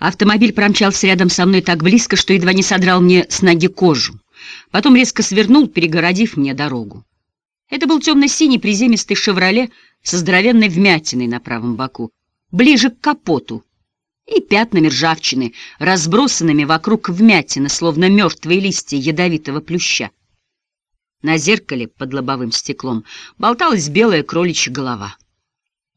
Автомобиль промчался рядом со мной так близко, что едва не содрал мне с ноги кожу. Потом резко свернул, перегородив мне дорогу. Это был темно-синий приземистый «Шевроле» со здоровенной вмятиной на правом боку, ближе к капоту, и пятнами ржавчины, разбросанными вокруг вмятины, словно мертвые листья ядовитого плюща. На зеркале под лобовым стеклом болталась белая кроличья голова.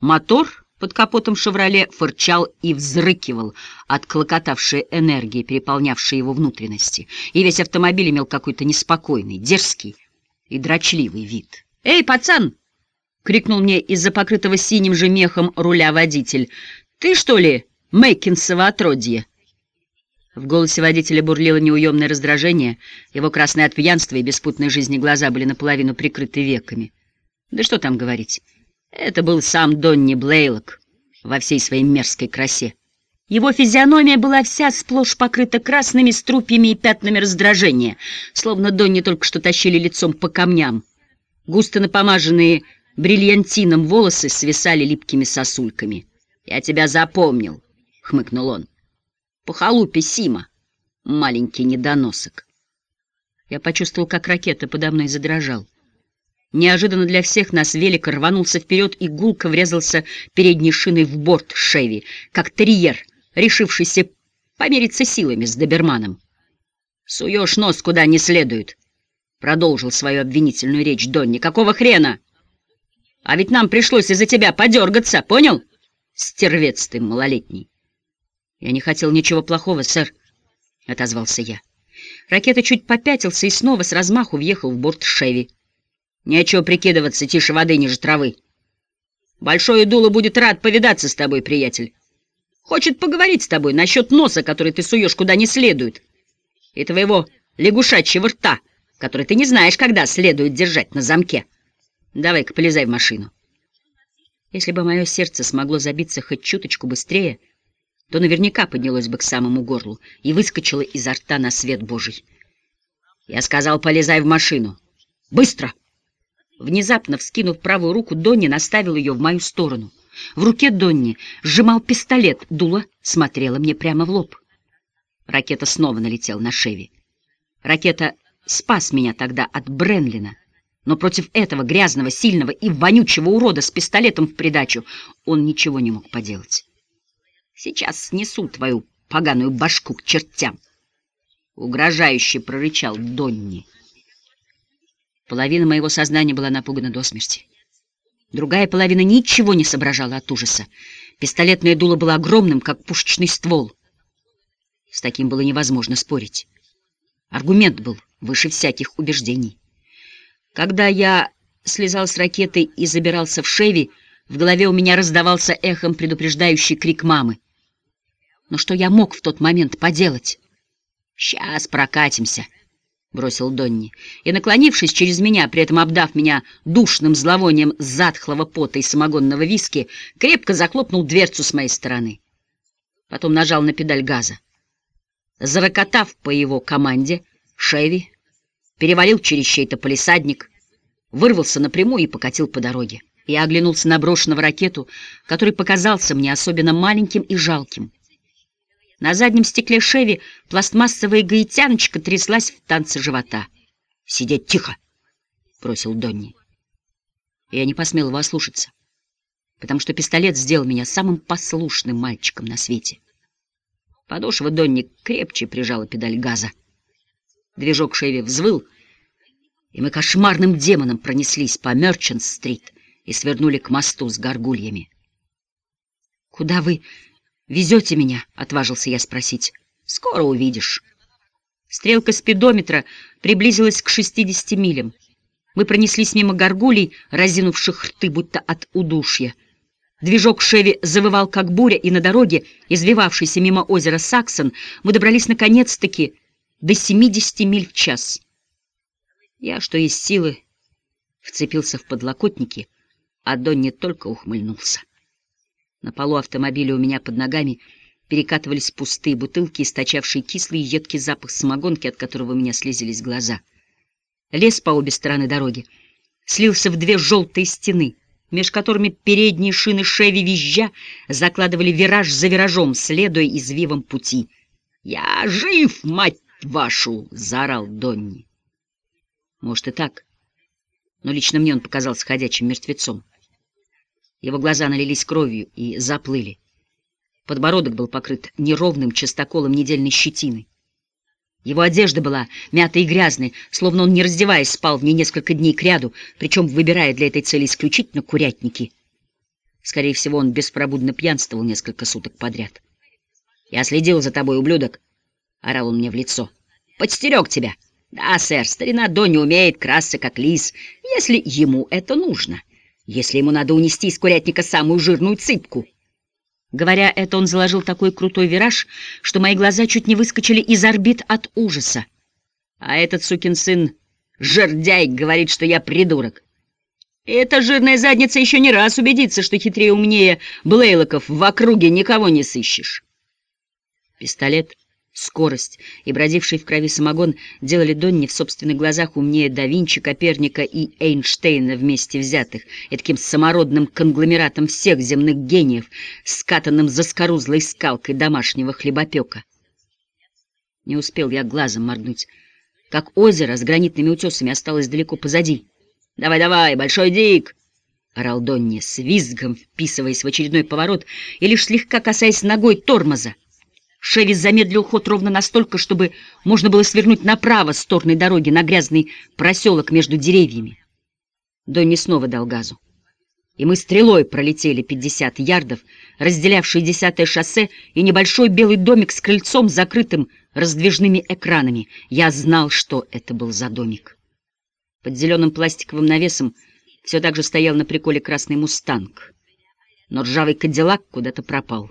Мотор под капотом «Шевроле» фырчал и взрыкивал от клокотавшей энергии, переполнявшей его внутренности, и весь автомобиль имел какой-то неспокойный, дерзкий и дрочливый вид. «Эй, пацан!» — крикнул мне из-за покрытого синим же мехом руля водитель. «Ты, что ли, Мэйкинсово отродье?» В голосе водителя бурлило неуемное раздражение, его красные от пьянства и беспутной жизни глаза были наполовину прикрыты веками. Да что там говорить, это был сам Донни Блейлок во всей своей мерзкой красе. Его физиономия была вся сплошь покрыта красными струпьями и пятнами раздражения, словно Донни только что тащили лицом по камням. Густо напомаженные бриллиантином волосы свисали липкими сосульками. «Я тебя запомнил», — хмыкнул он. По халупе Сима, маленький недоносок. Я почувствовал, как ракета подо мной задрожал. Неожиданно для всех нас велик рванулся вперед и гулко врезался передней шиной в борт Шеви, как терьер, решившийся помериться силами с доберманом. «Суешь нос куда не следует», — продолжил свою обвинительную речь Донни. «Какого хрена? А ведь нам пришлось из-за тебя подергаться, понял? Стервец ты малолетний». «Я не хотел ничего плохого, сэр», — отозвался я. Ракета чуть попятился и снова с размаху въехал в борт Шеви. «Нечего прикидываться, тише воды ниже травы. Большое дуло будет рад повидаться с тобой, приятель. Хочет поговорить с тобой насчет носа, который ты суешь куда не следует, и твоего лягушачьего рта, который ты не знаешь, когда следует держать на замке. Давай-ка полезай в машину». Если бы мое сердце смогло забиться хоть чуточку быстрее, — то наверняка поднялось бы к самому горлу и выскочило изо рта на свет Божий. Я сказал, полезай в машину. Быстро! Внезапно, вскинув правую руку, Донни наставил ее в мою сторону. В руке Донни сжимал пистолет, дуло смотрела мне прямо в лоб. Ракета снова налетела на Шеви. Ракета спас меня тогда от Бренлина, но против этого грязного, сильного и вонючего урода с пистолетом в придачу он ничего не мог поделать. Сейчас снесу твою поганую башку к чертям. Угрожающе прорычал Донни. Половина моего сознания была напугана до смерти. Другая половина ничего не соображала от ужаса. Пистолетное дуло было огромным, как пушечный ствол. С таким было невозможно спорить. Аргумент был выше всяких убеждений. Когда я слезал с ракеты и забирался в Шеви, в голове у меня раздавался эхом предупреждающий крик мамы. Но что я мог в тот момент поделать? «Сейчас прокатимся», — бросил Донни. И, наклонившись через меня, при этом обдав меня душным зловонием затхлого пота и самогонного виски, крепко захлопнул дверцу с моей стороны. Потом нажал на педаль газа. Зарокотав по его команде, Шеви перевалил через чей-то полисадник, вырвался напрямую и покатил по дороге. Я оглянулся на брошенного ракету, который показался мне особенно маленьким и жалким. На заднем стекле Шеви пластмассовая гаитяночка тряслась в танце живота. «Сидеть тихо!» — бросил Донни. Я не посмел его ослушаться, потому что пистолет сделал меня самым послушным мальчиком на свете. Подошва Донни крепче прижала педаль газа. Движок Шеви взвыл, и мы кошмарным демоном пронеслись по Мерчант-стрит — и свернули к мосту с горгульями. «Куда вы везете меня?» — отважился я спросить. «Скоро увидишь». Стрелка спидометра приблизилась к 60 милям. Мы пронеслись мимо горгулей, разинувших рты, будто от удушья. Движок Шеви завывал, как буря, и на дороге, извивавшейся мимо озера Саксон, мы добрались наконец-таки до 70 миль в час. Я, что есть силы, вцепился в подлокотники — а Донни только ухмыльнулся. На полу автомобиля у меня под ногами перекатывались пустые бутылки, источавшие кислый и едкий запах самогонки, от которого у меня слезились глаза. Лес по обе стороны дороги слился в две желтые стены, меж которыми передние шины Шеви визжа закладывали вираж за виражом, следуя извивам пути. «Я жив, мать вашу!» — заорал Донни. Может и так, но лично мне он показался ходячим мертвецом. Его глаза налились кровью и заплыли. Подбородок был покрыт неровным частоколом недельной щетины. Его одежда была мятой и грязной, словно он, не раздеваясь, спал в ней несколько дней кряду, причем выбирая для этой цели исключительно курятники. Скорее всего, он беспробудно пьянствовал несколько суток подряд. «Я следил за тобой, ублюдок!» — орал он мне в лицо. «Подстерег тебя!» «Да, сэр, старина Донни умеет красться, как лис, если ему это нужно, если ему надо унести из курятника самую жирную цыпку». Говоря это, он заложил такой крутой вираж, что мои глаза чуть не выскочили из орбит от ужаса. А этот сукин сын, жердяй, говорит, что я придурок. Эта жирная задница еще не раз убедится, что хитрее умнее Блейлоков в округе никого не сыщешь. Пистолет Скорость и бродивший в крови самогон делали Донни в собственных глазах умнее да Винчи, Коперника и Эйнштейна вместе взятых, и таким самородным конгломератом всех земных гениев, скатанным за скорузлой скалкой домашнего хлебопека. Не успел я глазом моргнуть, как озеро с гранитными утесами осталось далеко позади. «Давай, давай, большой дик!» — орал Донни, с визгом вписываясь в очередной поворот и лишь слегка касаясь ногой тормоза. Шевис замедлил ход ровно настолько, чтобы можно было свернуть направо с торной дороги на грязный проселок между деревьями. Донни снова дал газу. И мы стрелой пролетели 50 ярдов, разделявшие десятое шоссе и небольшой белый домик с крыльцом, закрытым раздвижными экранами. Я знал, что это был за домик. Под зеленым пластиковым навесом все так же стоял на приколе красный мустанг. Но ржавый кадиллак куда-то пропал.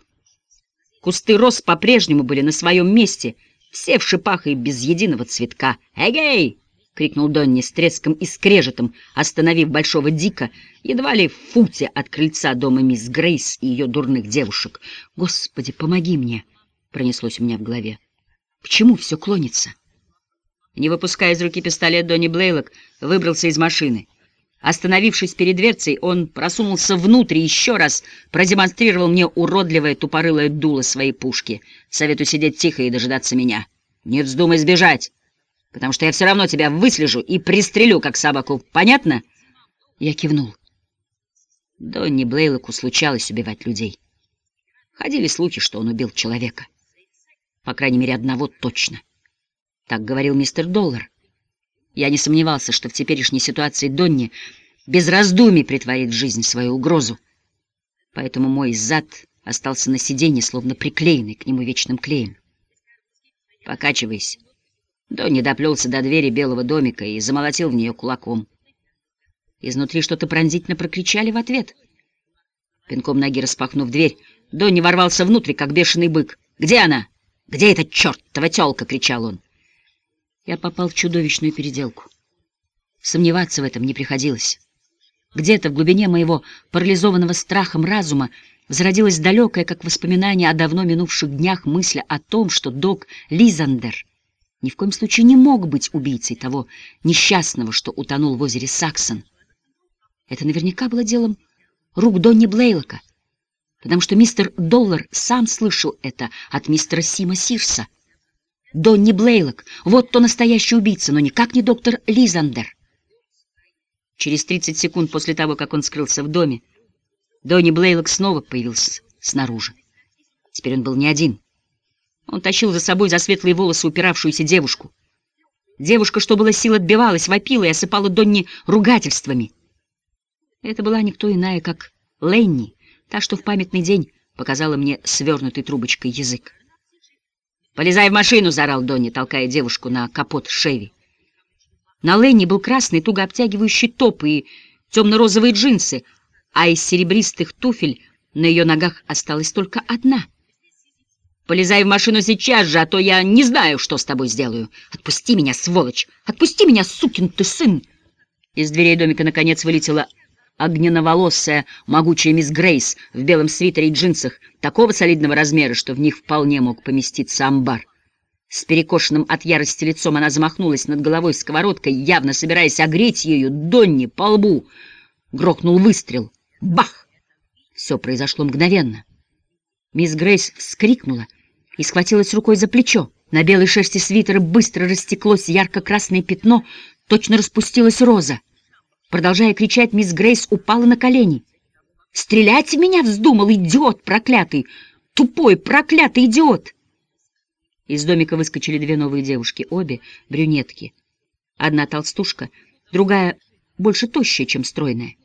Кусты роз по-прежнему были на своем месте, все в шипах и без единого цветка. «Эгей!» — крикнул Донни с треском и скрежетом, остановив Большого Дика, едва ли в футе от крыльца дома мисс Грейс и ее дурных девушек. «Господи, помоги мне!» — пронеслось у меня в голове. «Почему все клонится?» Не выпуская из руки пистолет, Донни Блейлок выбрался из машины. Остановившись перед дверцей, он просунулся внутрь и еще раз продемонстрировал мне уродливое тупорылое дуло своей пушки. Советую сидеть тихо и дожидаться меня. Не вздумай сбежать, потому что я все равно тебя выслежу и пристрелю, как собаку. Понятно? Я кивнул. Донни Блейлоку случалось убивать людей. Ходили слухи, что он убил человека. По крайней мере, одного точно. Так говорил мистер Доллар. Я не сомневался, что в теперешней ситуации Донни без раздумий притворит в жизнь свою угрозу. Поэтому мой зад остался на сиденье, словно приклеенный к нему вечным клеем. Покачиваясь, Донни доплелся до двери белого домика и замолотил в нее кулаком. Изнутри что-то пронзительно прокричали в ответ. Пинком ноги распахнув дверь, Донни ворвался внутрь, как бешеный бык. «Где она? Где эта чертова тёлка?» — кричал он. Я попал в чудовищную переделку. Сомневаться в этом не приходилось. Где-то в глубине моего парализованного страхом разума зародилась далекая, как воспоминание о давно минувших днях, мысль о том, что док Лизандер ни в коем случае не мог быть убийцей того несчастного, что утонул в озере Саксон. Это наверняка было делом рук Донни Блейлока, потому что мистер Доллар сам слышал это от мистера Сима Сирса. Донни Блейлок. Вот кто настоящий убийца, но никак не доктор Лизандер. Через 30 секунд после того, как он скрылся в доме, Донни Блейлок снова появился снаружи. Теперь он был не один. Он тащил за собой за светлые волосы упиравшуюся девушку. Девушка, что было сил, отбивалась, вопила и осыпала Донни ругательствами. Это была никто иная, как Ленни, та, что в памятный день показала мне свернутой трубочкой язык. «Полезай в машину!» — заорал Донни, толкая девушку на капот Шеви. На Ленни был красный, туго обтягивающий топ и темно-розовые джинсы, а из серебристых туфель на ее ногах осталась только одна. «Полезай в машину сейчас же, а то я не знаю, что с тобой сделаю. Отпусти меня, сволочь! Отпусти меня, сукин ты сын!» Из дверей домика наконец вылетела огненноволосая, могучая мисс Грейс в белом свитере и джинсах такого солидного размера, что в них вполне мог поместиться амбар. С перекошенным от ярости лицом она замахнулась над головой сковородкой, явно собираясь огреть ею Донни по лбу. Грохнул выстрел. Бах! Все произошло мгновенно. Мисс Грейс вскрикнула и схватилась рукой за плечо. На белой шерсти свитера быстро растеклось ярко-красное пятно, точно распустилась роза. Продолжая кричать, мисс Грейс упала на колени. «Стрелять в меня вздумал, идиот проклятый! Тупой, проклятый идиот!» Из домика выскочили две новые девушки, обе брюнетки. Одна толстушка, другая больше тощая, чем стройная.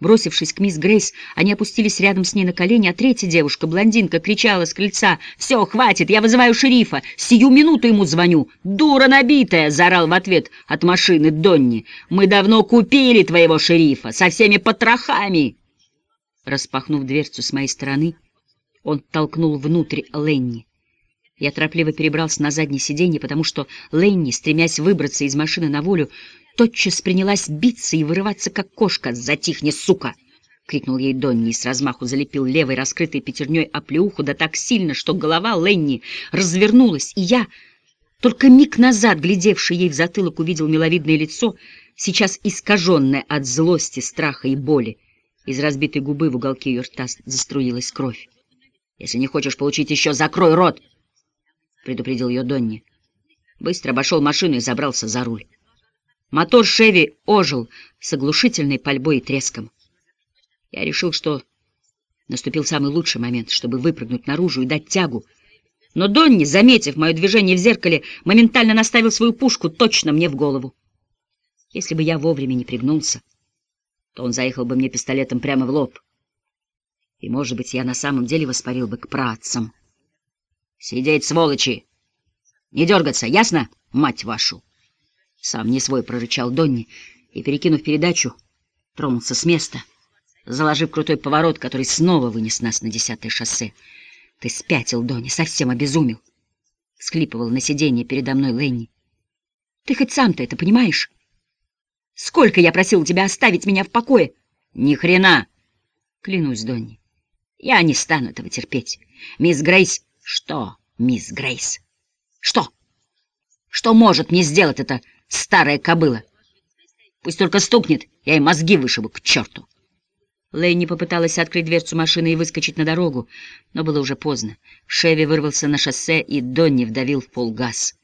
Бросившись к мисс Грейс, они опустились рядом с ней на колени, а третья девушка, блондинка, кричала с крыльца «Все, хватит, я вызываю шерифа! Сию минуту ему звоню!» «Дура набитая!» — заорал в ответ от машины Донни. «Мы давно купили твоего шерифа, со всеми потрохами!» Распахнув дверцу с моей стороны, он толкнул внутрь Ленни. Я торопливо перебрался на заднее сиденье, потому что Ленни, стремясь выбраться из машины на волю, тотчас принялась биться и вырываться, как кошка. «Затихни, сука!» — крикнул ей Донни и с размаху залепил левой раскрытой пятерней оплеуху да так сильно, что голова Ленни развернулась, и я, только миг назад, глядевший ей в затылок, увидел миловидное лицо, сейчас искаженное от злости, страха и боли. Из разбитой губы в уголке ее рта заструилась кровь. «Если не хочешь получить еще, закрой рот!» — предупредил ее Донни. Быстро обошел машину и забрался за руль. Мотор Шеви ожил с оглушительной пальбой и треском. Я решил, что наступил самый лучший момент, чтобы выпрыгнуть наружу и дать тягу. Но Донни, заметив мое движение в зеркале, моментально наставил свою пушку точно мне в голову. Если бы я вовремя не пригнулся, то он заехал бы мне пистолетом прямо в лоб. И, может быть, я на самом деле воспарил бы к працам. «Сидеть, сволочи! Не дергаться, ясно, мать вашу?» Сам не свой прорычал Донни и, перекинув передачу, тронулся с места, заложив крутой поворот, который снова вынес нас на десятое шоссе. «Ты спятил, Донни, совсем обезумел!» — схлипывал на сиденье передо мной Ленни. «Ты хоть сам-то это понимаешь? Сколько я просил тебя оставить меня в покое?» «Ни хрена!» — клянусь, Донни. «Я не стану этого терпеть. Мисс Грейс...» «Что, мисс Грейс? Что? Что может мне сделать это старая кобыла. Пусть только стукнет, я ей мозги вышибу к черту. Лейни попыталась открыть дверцу машины и выскочить на дорогу, но было уже поздно. Шеви вырвался на шоссе, и Донни вдавил в пол газ.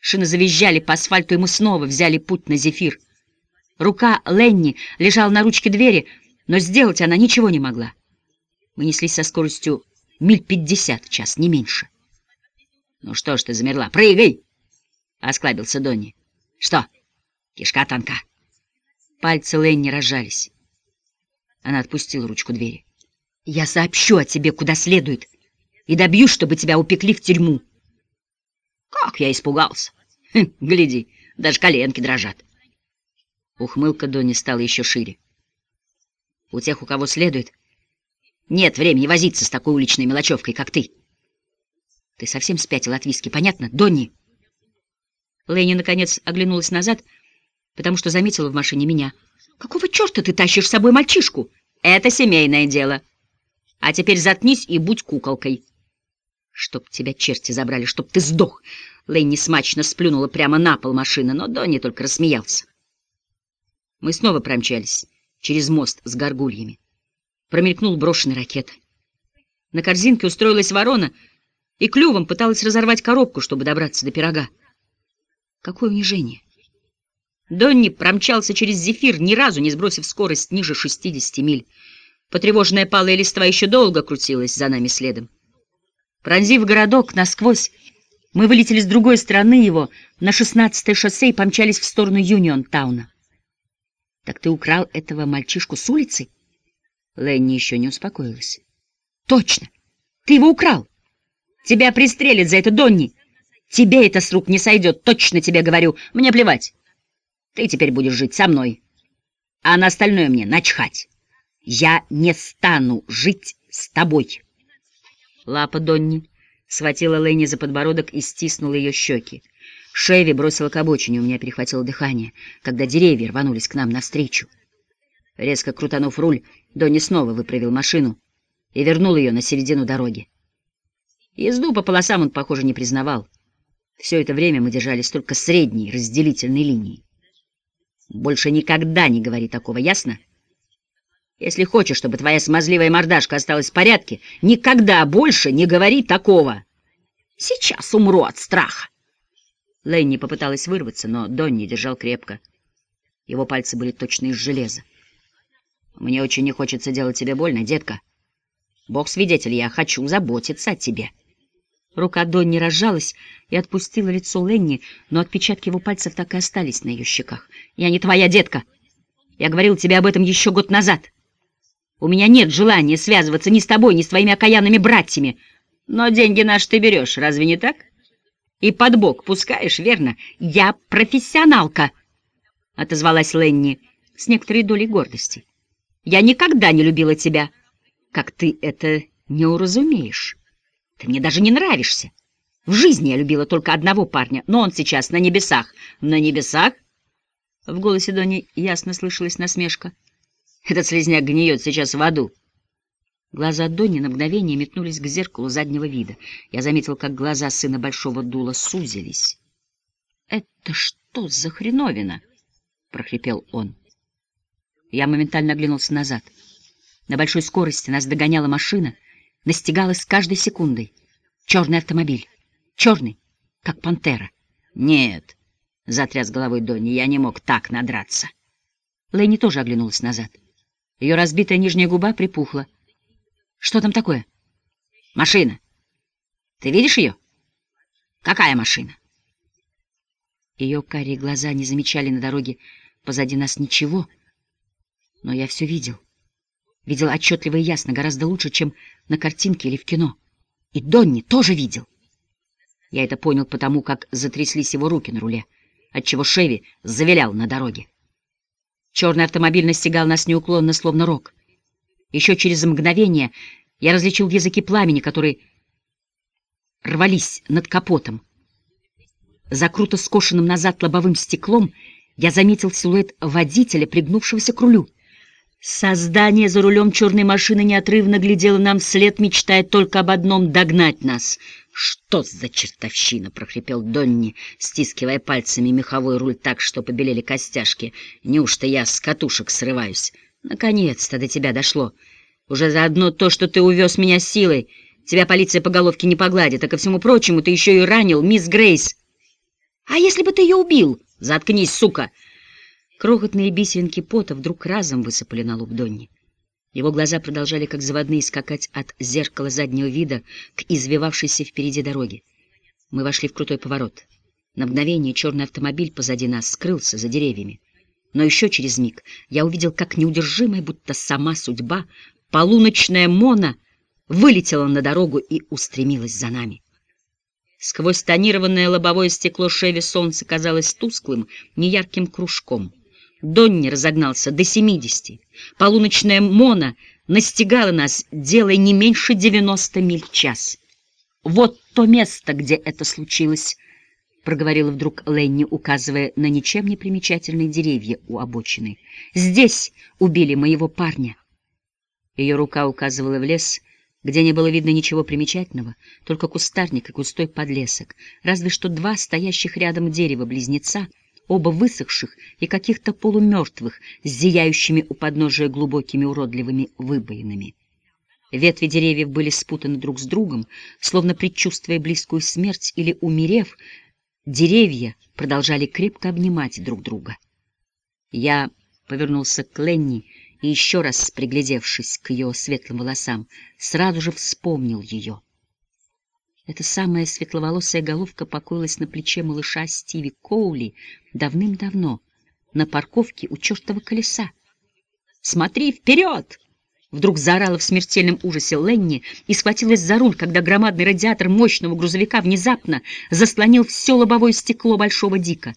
Шины завизжали по асфальту, и мы снова взяли путь на зефир. Рука Ленни лежала на ручке двери, но сделать она ничего не могла. Мы неслись со скоростью миль пятьдесят в час, не меньше. — Ну что ж ты замерла? Прыгай! — осклабился Донни. Что? Кишка тонка. Пальцы Ленни разжались. Она отпустила ручку двери. Я сообщу о тебе куда следует и добьюсь, чтобы тебя упекли в тюрьму. Как я испугался. Хм, гляди, даже коленки дрожат. Ухмылка Донни стала еще шире. У тех, у кого следует, нет времени возиться с такой уличной мелочевкой, как ты. Ты совсем спятил от виски, понятно, Донни? Лэнни, наконец, оглянулась назад, потому что заметила в машине меня. «Какого черта ты тащишь с собой мальчишку? Это семейное дело. А теперь заткнись и будь куколкой». «Чтоб тебя черти забрали, чтоб ты сдох!» Лэнни смачно сплюнула прямо на пол машины, но Донни только рассмеялся. Мы снова промчались через мост с горгульями. Промелькнул брошенный ракет. На корзинке устроилась ворона и клювом пыталась разорвать коробку, чтобы добраться до пирога. Какое унижение! Донни промчался через зефир, ни разу не сбросив скорость ниже 60 миль. Потревоженная палая листва еще долго крутилась за нами следом. Пронзив городок насквозь, мы вылетели с другой стороны его на 16-е шоссе и помчались в сторону Юнион-тауна. «Так ты украл этого мальчишку с улицы?» Ленни еще не успокоилась. «Точно! Ты его украл! Тебя пристрелят за это, Донни!» Тебе это с рук не сойдет, точно тебе говорю. Мне плевать. Ты теперь будешь жить со мной. А на остальное мне начхать. Я не стану жить с тобой. Лапа Донни схватила Лэнни за подбородок и стиснула ее щеки. Шеви бросила к обочине, у меня перехватило дыхание, когда деревья рванулись к нам навстречу. Резко крутанув руль, Донни снова выправил машину и вернул ее на середину дороги. Езду по полосам он, похоже, не признавал. Все это время мы держались только средней разделительной линии. Больше никогда не говори такого, ясно? Если хочешь, чтобы твоя смазливая мордашка осталась в порядке, никогда больше не говори такого. Сейчас умру от страха. Ленни попыталась вырваться, но Донни держал крепко. Его пальцы были точно из железа. «Мне очень не хочется делать тебе больно, детка. Бог свидетель, я хочу заботиться о тебе». Рука Донни разжалась и отпустила лицо Ленни, но отпечатки его пальцев так и остались на ее щеках. «Я не твоя детка. Я говорил тебе об этом еще год назад. У меня нет желания связываться ни с тобой, ни с твоими окаянными братьями. Но деньги наши ты берешь, разве не так? И под бок пускаешь, верно? Я профессионалка, — отозвалась Ленни с некоторой долей гордости. Я никогда не любила тебя, как ты это не уразумеешь. Ты мне даже не нравишься. В жизни я любила только одного парня, но он сейчас на небесах. На небесах? В голосе Дони ясно слышалась насмешка. Этот слезняк гниет сейчас в аду. Глаза Донни на мгновение метнулись к зеркалу заднего вида. Я заметил, как глаза сына Большого Дула сузились. — Это что за хреновина? — прохрипел он. Я моментально оглянулся назад. На большой скорости нас догоняла машина, настигала с каждой секундой. Черный автомобиль. Черный, как пантера. — Нет, — затряс головой Донни, — я не мог так надраться. Лэнни тоже оглянулась назад. Ее разбитая нижняя губа припухла. «Что там такое?» «Машина. Ты видишь ее?» «Какая машина?» Ее карие глаза не замечали на дороге позади нас ничего, но я все видел. Видел отчетливо и ясно, гораздо лучше, чем на картинке или в кино. И Донни тоже видел. Я это понял потому, как затряслись его руки на руле, отчего Шеви завилял на дороге. Черный автомобиль настигал нас неуклонно, словно рог. Еще через мгновение я различил языки пламени, которые рвались над капотом. За круто скошенным назад лобовым стеклом я заметил силуэт водителя, пригнувшегося к рулю. Создание за рулем черной машины неотрывно глядело нам вслед, мечтая только об одном — догнать нас — «Что за чертовщина?» — прохрипел Донни, стискивая пальцами меховой руль так, что побелели костяшки. «Неужто я с катушек срываюсь? Наконец-то до тебя дошло. Уже заодно то, что ты увез меня силой. Тебя полиция по головке не погладит, а ко всему прочему ты еще и ранил мисс Грейс. А если бы ты ее убил? Заткнись, сука!» Крохотные бисеринки пота вдруг разом высыпали на лоб Донни. Его глаза продолжали, как заводные, скакать от зеркала заднего вида к извивавшейся впереди дороге. Мы вошли в крутой поворот. На мгновение черный автомобиль позади нас скрылся за деревьями. Но еще через миг я увидел, как неудержимая, будто сама судьба, полуночная Мона вылетела на дорогу и устремилась за нами. Сквозь тонированное лобовое стекло Шеви солнце казалось тусклым, неярким кружком — Донни разогнался до семидесяти. Полуночная Мона настигала нас, делая не меньше девяносто миль в час. «Вот то место, где это случилось», — проговорила вдруг Ленни, указывая на ничем не примечательные деревья у обочины. «Здесь убили моего парня». Ее рука указывала в лес, где не было видно ничего примечательного, только кустарник и густой подлесок, разве что два стоящих рядом дерева-близнеца — оба высохших и каких-то полумертвых, с зияющими у подножия глубокими уродливыми выбоинами. Ветви деревьев были спутаны друг с другом, словно предчувствуя близкую смерть или умерев, деревья продолжали крепко обнимать друг друга. Я повернулся к Ленни и, еще раз приглядевшись к ее светлым волосам, сразу же вспомнил ее. Эта самая светловолосая головка покоилась на плече малыша Стиви Коули давным-давно, на парковке у чертова колеса. «Смотри вперед!» Вдруг заорала в смертельном ужасе Ленни и схватилась за руль, когда громадный радиатор мощного грузовика внезапно заслонил все лобовое стекло Большого Дика.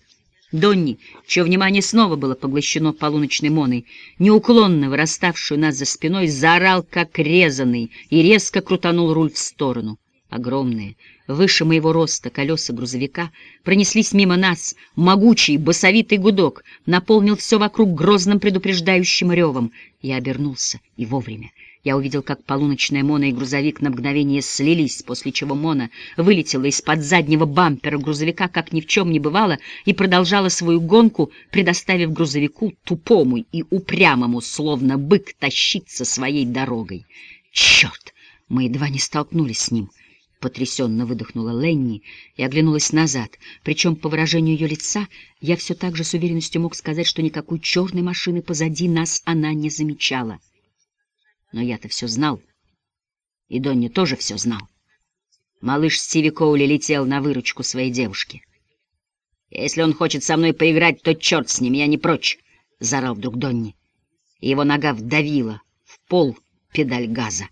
Донни, чье внимание снова было поглощено полуночной моной, неуклонно выраставшую нас за спиной, заорал, как резанный, и резко крутанул руль в сторону. Огромные, выше моего роста колеса грузовика пронеслись мимо нас, могучий, басовитый гудок наполнил все вокруг грозным предупреждающим ревом. Я обернулся, и вовремя. Я увидел, как полуночная Мона и грузовик на мгновение слились, после чего Мона вылетела из-под заднего бампера грузовика, как ни в чем не бывало, и продолжала свою гонку, предоставив грузовику тупому и упрямому, словно бык, тащиться своей дорогой. Черт! Мы едва не столкнулись с ним. Потрясенно выдохнула Ленни и оглянулась назад. Причем по выражению ее лица я все так же с уверенностью мог сказать, что никакой черной машины позади нас она не замечала. Но я-то все знал. И Донни тоже все знал. Малыш Стиви Коули летел на выручку своей девушки. «Если он хочет со мной поиграть, то черт с ним, я не прочь!» — заорал вдруг Донни. Его нога вдавила в пол педаль газа.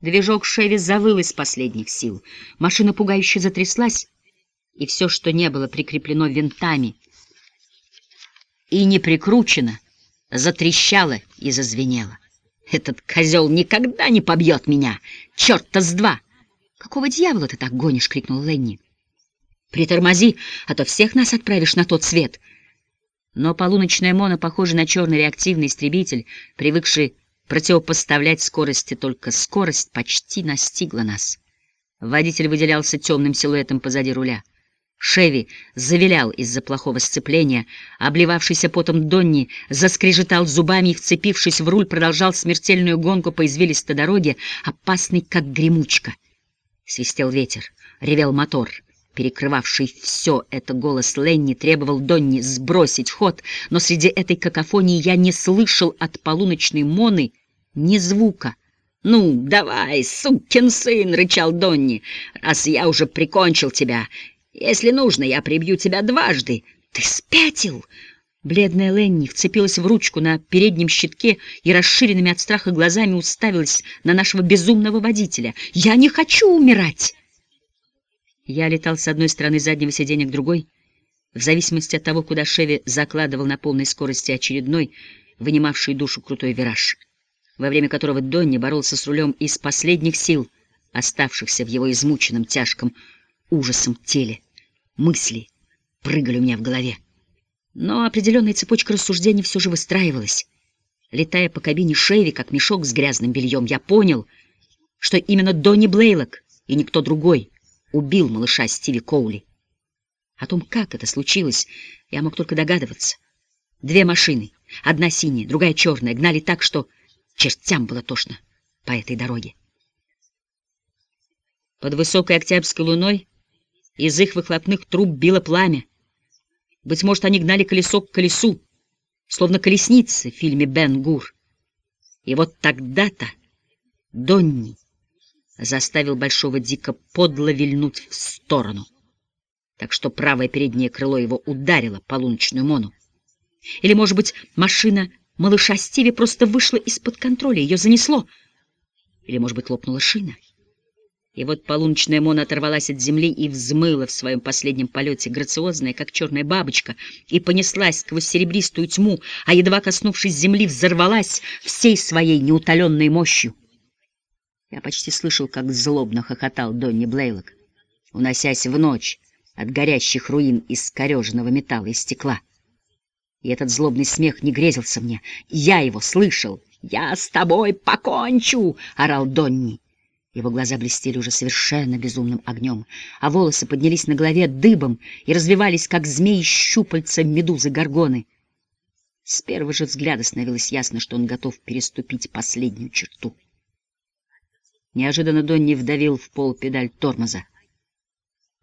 Движок Шеви завыл из последних сил. Машина пугающе затряслась, и все, что не было прикреплено винтами и не прикручено, затрещало и зазвенело. Этот козел никогда не побьет меня! Черт-то с два! Какого дьявола ты так гонишь? — крикнул Ленни. Притормози, а то всех нас отправишь на тот свет. Но полуночная Мона, похожа на черный реактивный истребитель, привыкший противопоставлять скорости только скорость, почти настигла нас. Водитель выделялся темным силуэтом позади руля. Шеви завилял из-за плохого сцепления, обливавшийся потом Донни заскрежетал зубами и, вцепившись в руль, продолжал смертельную гонку по извилистой дороге, опасный, как гремучка. Свистел ветер, ревел мотор. Перекрывавший все это голос Ленни требовал Донни сбросить ход, но среди этой какофонии я не слышал от полуночной Моны ни звука. «Ну, давай, сукин сын!» — рычал Донни. «Раз я уже прикончил тебя, если нужно, я прибью тебя дважды. Ты спятил!» Бледная Ленни вцепилась в ручку на переднем щитке и расширенными от страха глазами уставилась на нашего безумного водителя. «Я не хочу умирать!» Я летал с одной стороны заднего сиденья к другой, в зависимости от того, куда Шеви закладывал на полной скорости очередной, вынимавший душу крутой вираж, во время которого Донни боролся с рулем из последних сил, оставшихся в его измученном тяжком ужасом теле. Мысли прыгали у меня в голове. Но определенная цепочка рассуждений все же выстраивалась. Летая по кабине Шеви, как мешок с грязным бельем, я понял, что именно Донни Блейлок и никто другой убил малыша Стиви Коули. О том, как это случилось, я мог только догадываться. Две машины, одна синяя, другая черная, гнали так, что чертям было тошно по этой дороге. Под высокой октябрьской луной из их выхлопных труб било пламя. Быть может, они гнали колесо к колесу, словно колесницы в фильме «Бен Гур». И вот тогда-то Донни заставил Большого Дика подло вильнуть в сторону, так что правое переднее крыло его ударило полуночную мону. Или, может быть, машина малыша Стиви просто вышла из-под контроля, ее занесло. Или, может быть, лопнула шина. И вот полуночная Мона оторвалась от земли и взмыла в своем последнем полете, грациозная, как черная бабочка, и понеслась сквозь серебристую тьму, а, едва коснувшись земли, взорвалась всей своей неутоленной мощью. Я почти слышал, как злобно хохотал Донни Блейлок, уносясь в ночь от горящих руин из скореженного металла и стекла. И этот злобный смех не грезился мне. Я его слышал. «Я с тобой покончу!» — орал Донни. Его глаза блестели уже совершенно безумным огнем, а волосы поднялись на голове дыбом и развивались, как змеи щупальца медузы Горгоны. С первого же взгляда становилось ясно, что он готов переступить последнюю черту. Неожиданно Донни вдавил в пол педаль тормоза.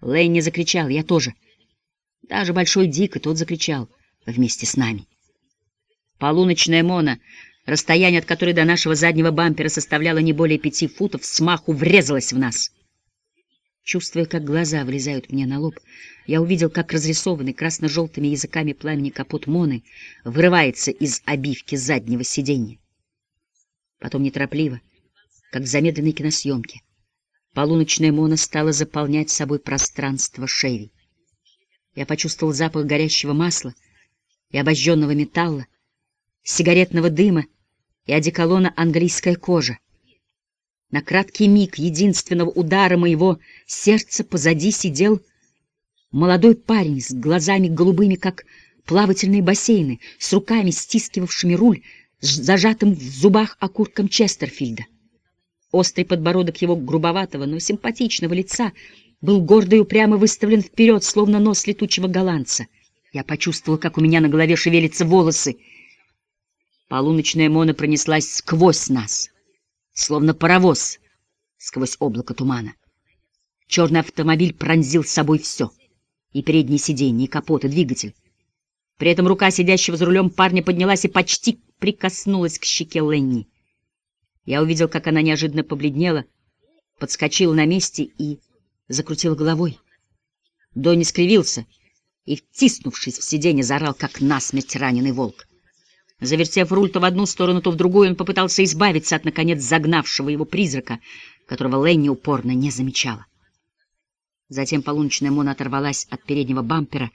Лейни закричал, я тоже. Даже Большой Дик и тот закричал вместе с нами. Полуночная Мона Расстояние, от которой до нашего заднего бампера составляло не более пяти футов, смаху врезалось в нас. Чувствуя, как глаза влезают мне на лоб, я увидел, как разрисованный красно-желтыми языками пламени капот Моны вырывается из обивки заднего сиденья. Потом неторопливо, как в замедленной киносъемке, полуночная Мона стала заполнять собой пространство Шеви. Я почувствовал запах горящего масла и обожженного металла, сигаретного дыма и одеколона английская кожа. На краткий миг единственного удара моего сердца позади сидел молодой парень с глазами голубыми, как плавательные бассейны, с руками, стискивавшими руль, с зажатым в зубах окурком Честерфильда. Острый подбородок его грубоватого, но симпатичного лица был гордо и упрямо выставлен вперед, словно нос летучего голландца. Я почувствовал, как у меня на голове шевелятся волосы. Полуночная мона пронеслась сквозь нас, словно паровоз сквозь облако тумана. Черный автомобиль пронзил с собой все — и передние сиденья, и капот, и двигатель. При этом рука сидящего за рулем парня поднялась и почти прикоснулась к щеке Ленни. Я увидел, как она неожиданно побледнела, подскочила на месте и закрутила головой. Донни скривился и, втиснувшись в сиденье, заорал, как насмерть раненый волк. Завертев руль то в одну сторону, то в другую, он попытался избавиться от, наконец, загнавшего его призрака, которого Ленни упорно не замечала. Затем полуночная Мона оторвалась от переднего бампера,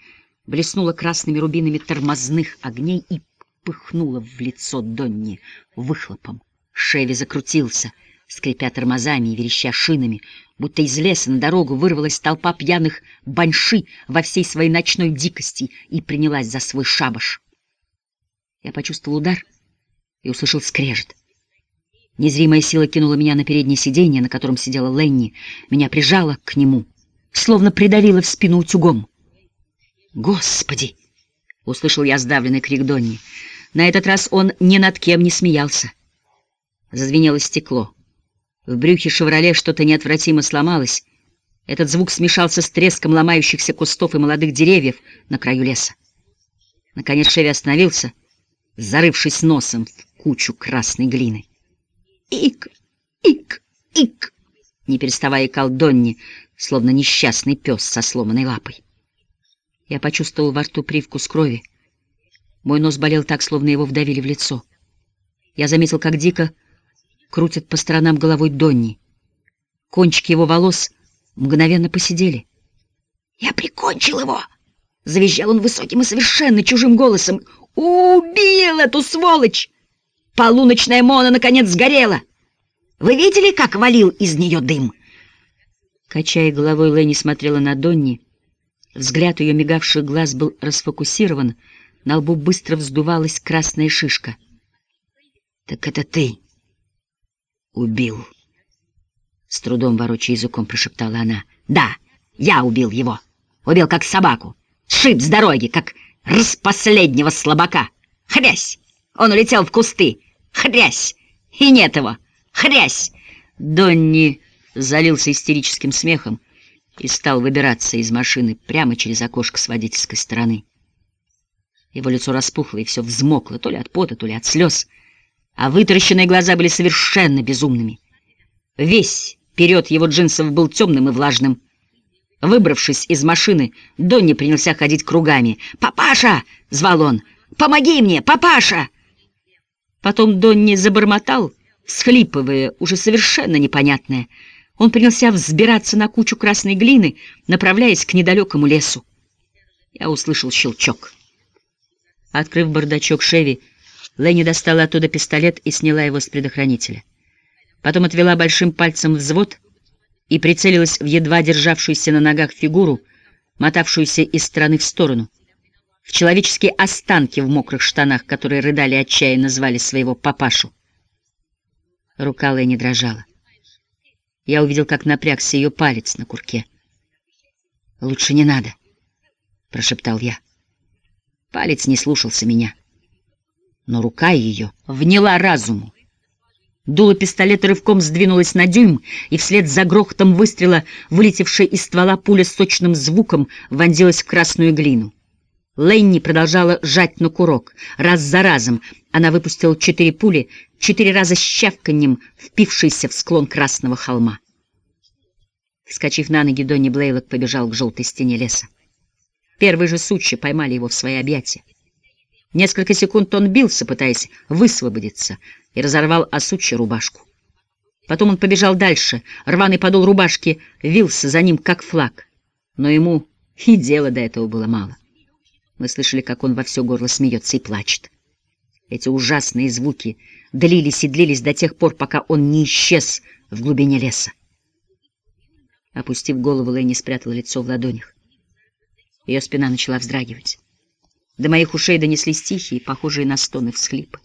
блеснула красными рубинами тормозных огней и пыхнула в лицо Донни выхлопом. Шеви закрутился, скрипя тормозами и вереща шинами, будто из леса на дорогу вырвалась толпа пьяных баньши во всей своей ночной дикости и принялась за свой шабаш. Я почувствовал удар и услышал скрежет. Незримая сила кинула меня на переднее сиденье, на котором сидела Ленни, меня прижала к нему — словно придавило в спину утюгом. «Господи!» — услышал я сдавленный крик Донни. На этот раз он ни над кем не смеялся. Зазвенело стекло. В брюхе «Шевроле» что-то неотвратимо сломалось. Этот звук смешался с треском ломающихся кустов и молодых деревьев на краю леса. Наконец Шеви остановился, зарывшись носом в кучу красной глины. «Ик! Ик! Ик!» Не переставая икал словно несчастный пес со сломанной лапой. Я почувствовал во рту привкус крови. Мой нос болел так, словно его вдавили в лицо. Я заметил, как дико крутит по сторонам головой Донни. Кончики его волос мгновенно посидели. «Я прикончил его!» — завизжал он высоким и совершенно чужим голосом. «Убил эту сволочь! Полуночная Мона наконец сгорела! Вы видели, как валил из нее дым?» Качая головой, Лэнни смотрела на Донни. Взгляд ее мигавших глаз был расфокусирован, на лбу быстро вздувалась красная шишка. «Так это ты убил?» С трудом ворочая языком прошептала она. «Да, я убил его. Убил как собаку. Сшиб с дороги, как распоследнего слабака. Хрясь! Он улетел в кусты. Хрясь! И нет его. Хрясь!» Донни залился истерическим смехом и стал выбираться из машины прямо через окошко с водительской стороны. Его лицо распухло и все взмокло, то ли от пота, то ли от слез, а вытаращенные глаза были совершенно безумными. Весь вперед его джинсов был темным и влажным. Выбравшись из машины, Донни принялся ходить кругами. «Папаша!» — звал он. «Помоги мне, папаша!» Потом Донни забормотал, схлипывая, уже совершенно непонятное — он принялся взбираться на кучу красной глины, направляясь к недалекому лесу. Я услышал щелчок. Открыв бардачок Шеви, Ленни достала оттуда пистолет и сняла его с предохранителя. Потом отвела большим пальцем взвод и прицелилась в едва державшуюся на ногах фигуру, мотавшуюся из стороны в сторону, в человеческие останки в мокрых штанах, которые рыдали отчаянно звали своего папашу. Рука Ленни дрожала. Я увидел, как напрягся ее палец на курке. «Лучше не надо», — прошептал я. Палец не слушался меня, но рука ее вняла разуму. Дуло пистолета рывком сдвинулось на дюйм, и вслед за грохотом выстрела, вылетевшая из ствола пуля с сочным звуком, вонзилась в красную глину. Лэнни продолжала жать на курок. Раз за разом она выпустила четыре пули, четыре раза с щавканьем, впившиеся в склон красного холма. Вскочив на ноги, Донни Блейлок побежал к желтой стене леса. Первые же сучья поймали его в свои объятия. Несколько секунд он бился, пытаясь высвободиться, и разорвал осучья рубашку. Потом он побежал дальше, рваный подол рубашки вился за ним, как флаг. Но ему и дела до этого было мало. Мы слышали, как он во все горло смеется и плачет. Эти ужасные звуки длились и длились до тех пор, пока он не исчез в глубине леса. Опустив голову, Лэнни спрятала лицо в ладонях. Ее спина начала вздрагивать. До моих ушей донеслись тихие, похожие на стоны всхлипы.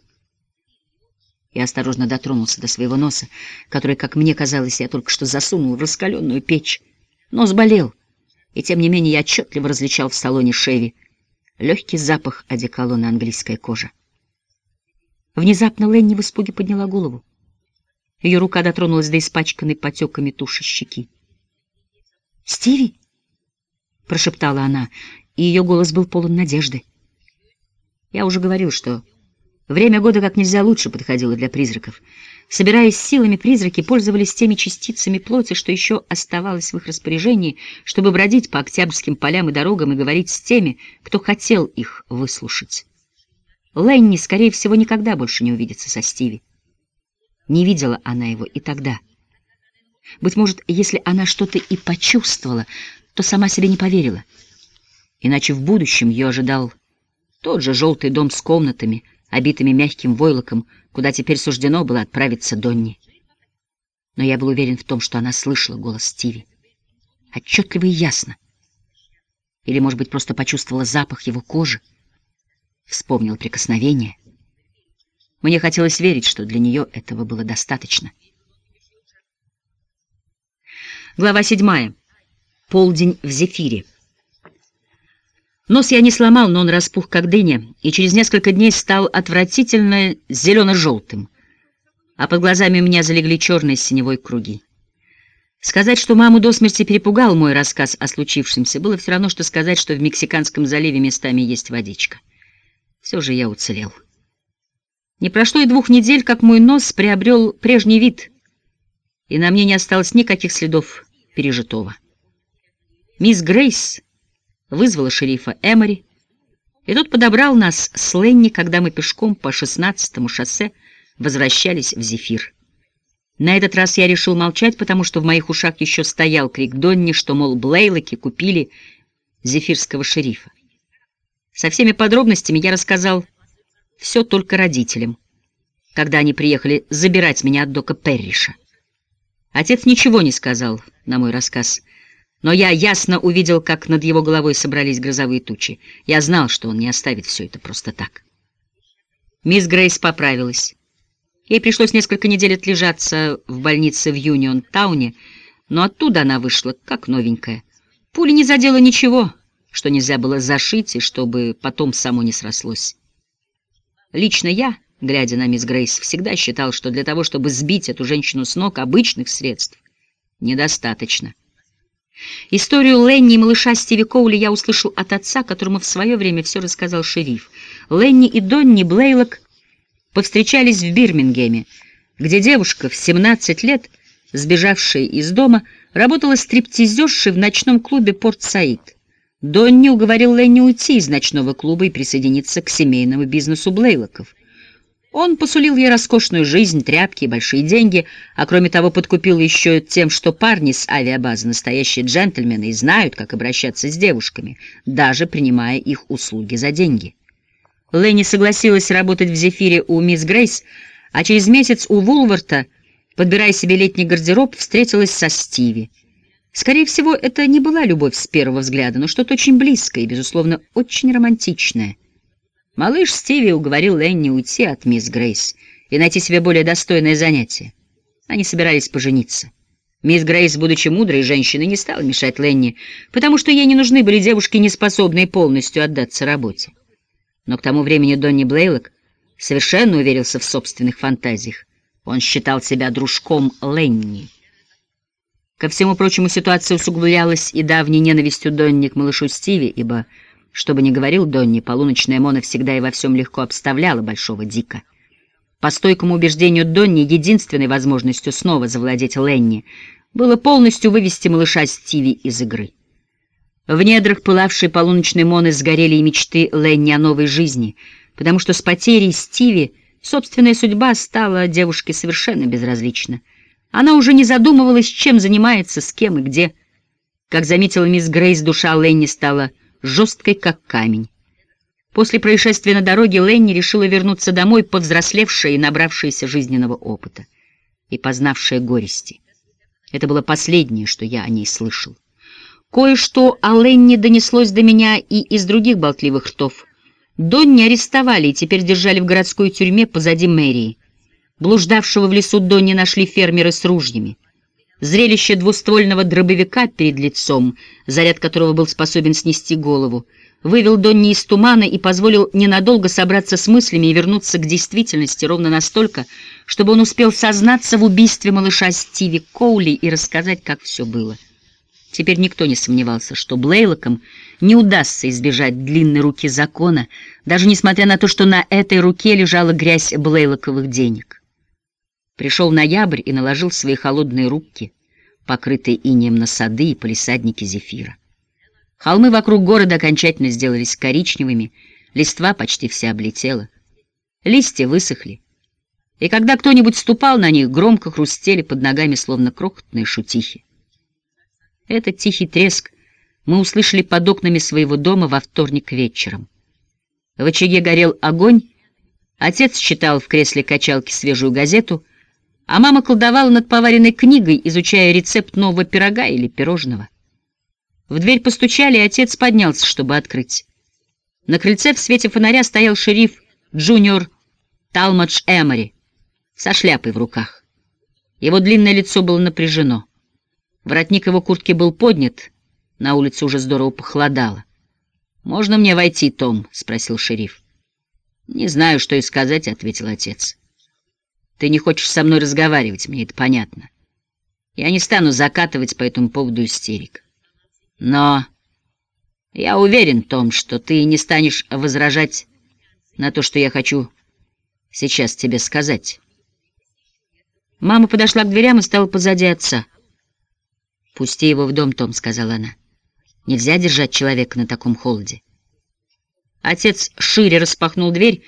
Я осторожно дотронулся до своего носа, который, как мне казалось, я только что засунул в раскаленную печь. Нос болел, и тем не менее я отчетливо различал в салоне Шеви легкий запах одеколона английская кожа. Внезапно Ленни в испуге подняла голову. Ее рука дотронулась до испачканной потеками туши щеки. «Стиви!» — прошептала она, и ее голос был полон надежды. Я уже говорил, что время года как нельзя лучше подходило для призраков. Собираясь силами, призраки пользовались теми частицами плоти, что еще оставалось в их распоряжении, чтобы бродить по октябрьским полям и дорогам и говорить с теми, кто хотел их выслушать. Ленни, скорее всего, никогда больше не увидится со Стиви. Не видела она его и тогда. Быть может, если она что-то и почувствовала, то сама себе не поверила. Иначе в будущем ее ожидал тот же желтый дом с комнатами, обитыми мягким войлоком, куда теперь суждено было отправиться Донни. Но я был уверен в том, что она слышала голос Стиви. Отчетливо и ясно. Или, может быть, просто почувствовала запах его кожи, вспомнил прикосновение — мне хотелось верить, что для нее этого было достаточно. Глава седьмая. Полдень в зефире. Нос я не сломал, но он распух как дыня, и через несколько дней стал отвратительно зелено-желтым, а под глазами у меня залегли черные синевой круги. Сказать, что маму до смерти перепугал мой рассказ о случившемся, было все равно, что сказать, что в Мексиканском заливе местами есть водичка. Все же я уцелел. Не прошло и двух недель, как мой нос приобрел прежний вид, и на мне не осталось никаких следов пережитого. Мисс Грейс вызвала шерифа Эмори, и тот подобрал нас с Ленни, когда мы пешком по шестнадцатому шоссе возвращались в Зефир. На этот раз я решил молчать, потому что в моих ушах еще стоял крик Донни, что, мол, Блейлоки купили зефирского шерифа. Со всеми подробностями я рассказал все только родителям, когда они приехали забирать меня от дока Перриша. Отец ничего не сказал на мой рассказ, но я ясно увидел, как над его головой собрались грозовые тучи. Я знал, что он не оставит все это просто так. Мисс Грейс поправилась. Ей пришлось несколько недель отлежаться в больнице в Юнион-тауне, но оттуда она вышла как новенькая. Пуля не задела ничего, что нельзя было зашить, и чтобы потом само не срослось. Лично я, глядя на мисс Грейс, всегда считал, что для того, чтобы сбить эту женщину с ног, обычных средств недостаточно. Историю Ленни и малыша Стиви Коули я услышал от отца, которому в свое время все рассказал шериф. Ленни и Донни Блейлок повстречались в Бирмингеме, где девушка в 17 лет, сбежавшая из дома, работала стриптизершей в ночном клубе «Порт-Саид». Донни уговорил Ленни уйти из ночного клуба и присоединиться к семейному бизнесу Блейлоков. Он посулил ей роскошную жизнь, тряпки и большие деньги, а кроме того подкупил еще тем, что парни с авиабазы настоящие джентльмены и знают, как обращаться с девушками, даже принимая их услуги за деньги. Ленни согласилась работать в «Зефире» у мисс Грейс, а через месяц у Вулварта, подбирая себе летний гардероб, встретилась со Стиви. Скорее всего, это не была любовь с первого взгляда, но что-то очень близкое и, безусловно, очень романтичное. Малыш Стиви уговорил Ленни уйти от мисс Грейс и найти себе более достойное занятие. Они собирались пожениться. Мисс Грейс, будучи мудрой женщиной, не стала мешать Ленни, потому что ей не нужны были девушки, не способные полностью отдаться работе. Но к тому времени Донни Блейлок совершенно уверился в собственных фантазиях. Он считал себя дружком Ленни. Ко всему прочему, ситуация усугублялась и давней ненавистью Донни к малышу Стиви, ибо, что бы ни говорил Донни, полуночная Мона всегда и во всем легко обставляла Большого Дика. По стойкому убеждению Донни, единственной возможностью снова завладеть Ленни было полностью вывести малыша Стиви из игры. В недрах пылавшей полуночной Моны сгорели и мечты Ленни о новой жизни, потому что с потерей Стиви собственная судьба стала девушке совершенно безразлична. Она уже не задумывалась, чем занимается, с кем и где. Как заметила мисс Грейс, душа Ленни стала жесткой, как камень. После происшествия на дороге Ленни решила вернуться домой, повзрослевшая и набравшаяся жизненного опыта, и познавшая горести. Это было последнее, что я о ней слышал. Кое-что о Ленни донеслось до меня и из других болтливых ртов. Донни арестовали и теперь держали в городской тюрьме позади мэрии. Блуждавшего в лесу Донни нашли фермеры с ружьями. Зрелище двуствольного дробовика перед лицом, заряд которого был способен снести голову, вывел Донни из тумана и позволил ненадолго собраться с мыслями и вернуться к действительности ровно настолько, чтобы он успел сознаться в убийстве малыша Стиви Коули и рассказать, как все было. Теперь никто не сомневался, что Блейлокам не удастся избежать длинной руки закона, даже несмотря на то, что на этой руке лежала грязь Блейлоковых денег. Пришел ноябрь и наложил свои холодные руки, покрытые инеем на сады и полисадники зефира. Холмы вокруг города окончательно сделались коричневыми, листва почти вся облетела. Листья высохли, и когда кто-нибудь ступал на них, громко хрустели под ногами, словно крохотные шутихи. Этот тихий треск мы услышали под окнами своего дома во вторник вечером. В очаге горел огонь, отец читал в кресле качалки свежую газету, а мама колдовала над поваренной книгой, изучая рецепт нового пирога или пирожного. В дверь постучали, и отец поднялся, чтобы открыть. На крыльце в свете фонаря стоял шериф Джуниор Талмадж Эмори со шляпой в руках. Его длинное лицо было напряжено. Воротник его куртки был поднят, на улице уже здорово похолодало. «Можно мне войти, Том?» — спросил шериф. «Не знаю, что и сказать», — ответил отец. «Ты не хочешь со мной разговаривать, мне это понятно. Я не стану закатывать по этому поводу истерик. Но я уверен, Том, что ты не станешь возражать на то, что я хочу сейчас тебе сказать. Мама подошла к дверям и стала позади отца. «Пусти его в дом, Том», — сказала она. «Нельзя держать человека на таком холоде». Отец шире распахнул дверь,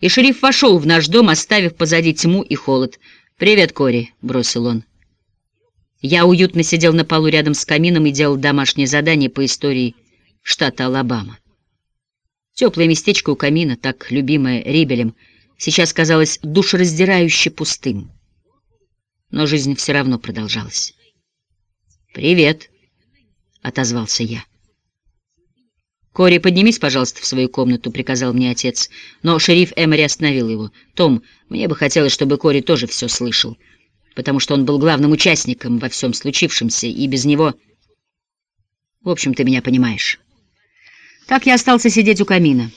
и шериф вошел в наш дом, оставив позади тьму и холод. «Привет, Кори», — бросил он. Я уютно сидел на полу рядом с камином и делал домашнее задание по истории штата Алабама. Теплое местечко у камина, так любимое Рибелем, сейчас казалось душераздирающе пустым. Но жизнь все равно продолжалась. «Привет», — отозвался я. «Кори, поднимись, пожалуйста, в свою комнату», — приказал мне отец. Но шериф Эмори остановил его. «Том, мне бы хотелось, чтобы Кори тоже все слышал» потому что он был главным участником во всем случившемся, и без него... В общем, ты меня понимаешь. Так я остался сидеть у камина.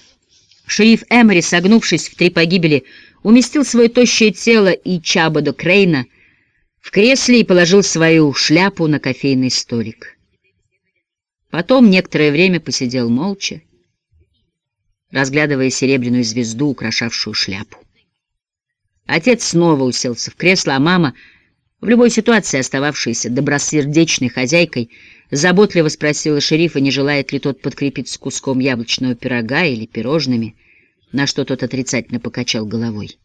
Шериф Эмори, согнувшись в три погибели, уместил свое тощее тело и Чабода Крейна в кресле и положил свою шляпу на кофейный столик. Потом некоторое время посидел молча, разглядывая серебряную звезду, украшавшую шляпу. Отец снова уселся в кресло, а мама, в любой ситуации остававшаяся добросердечной хозяйкой, заботливо спросила шерифа, не желает ли тот подкрепиться куском яблочного пирога или пирожными, на что тот отрицательно покачал головой.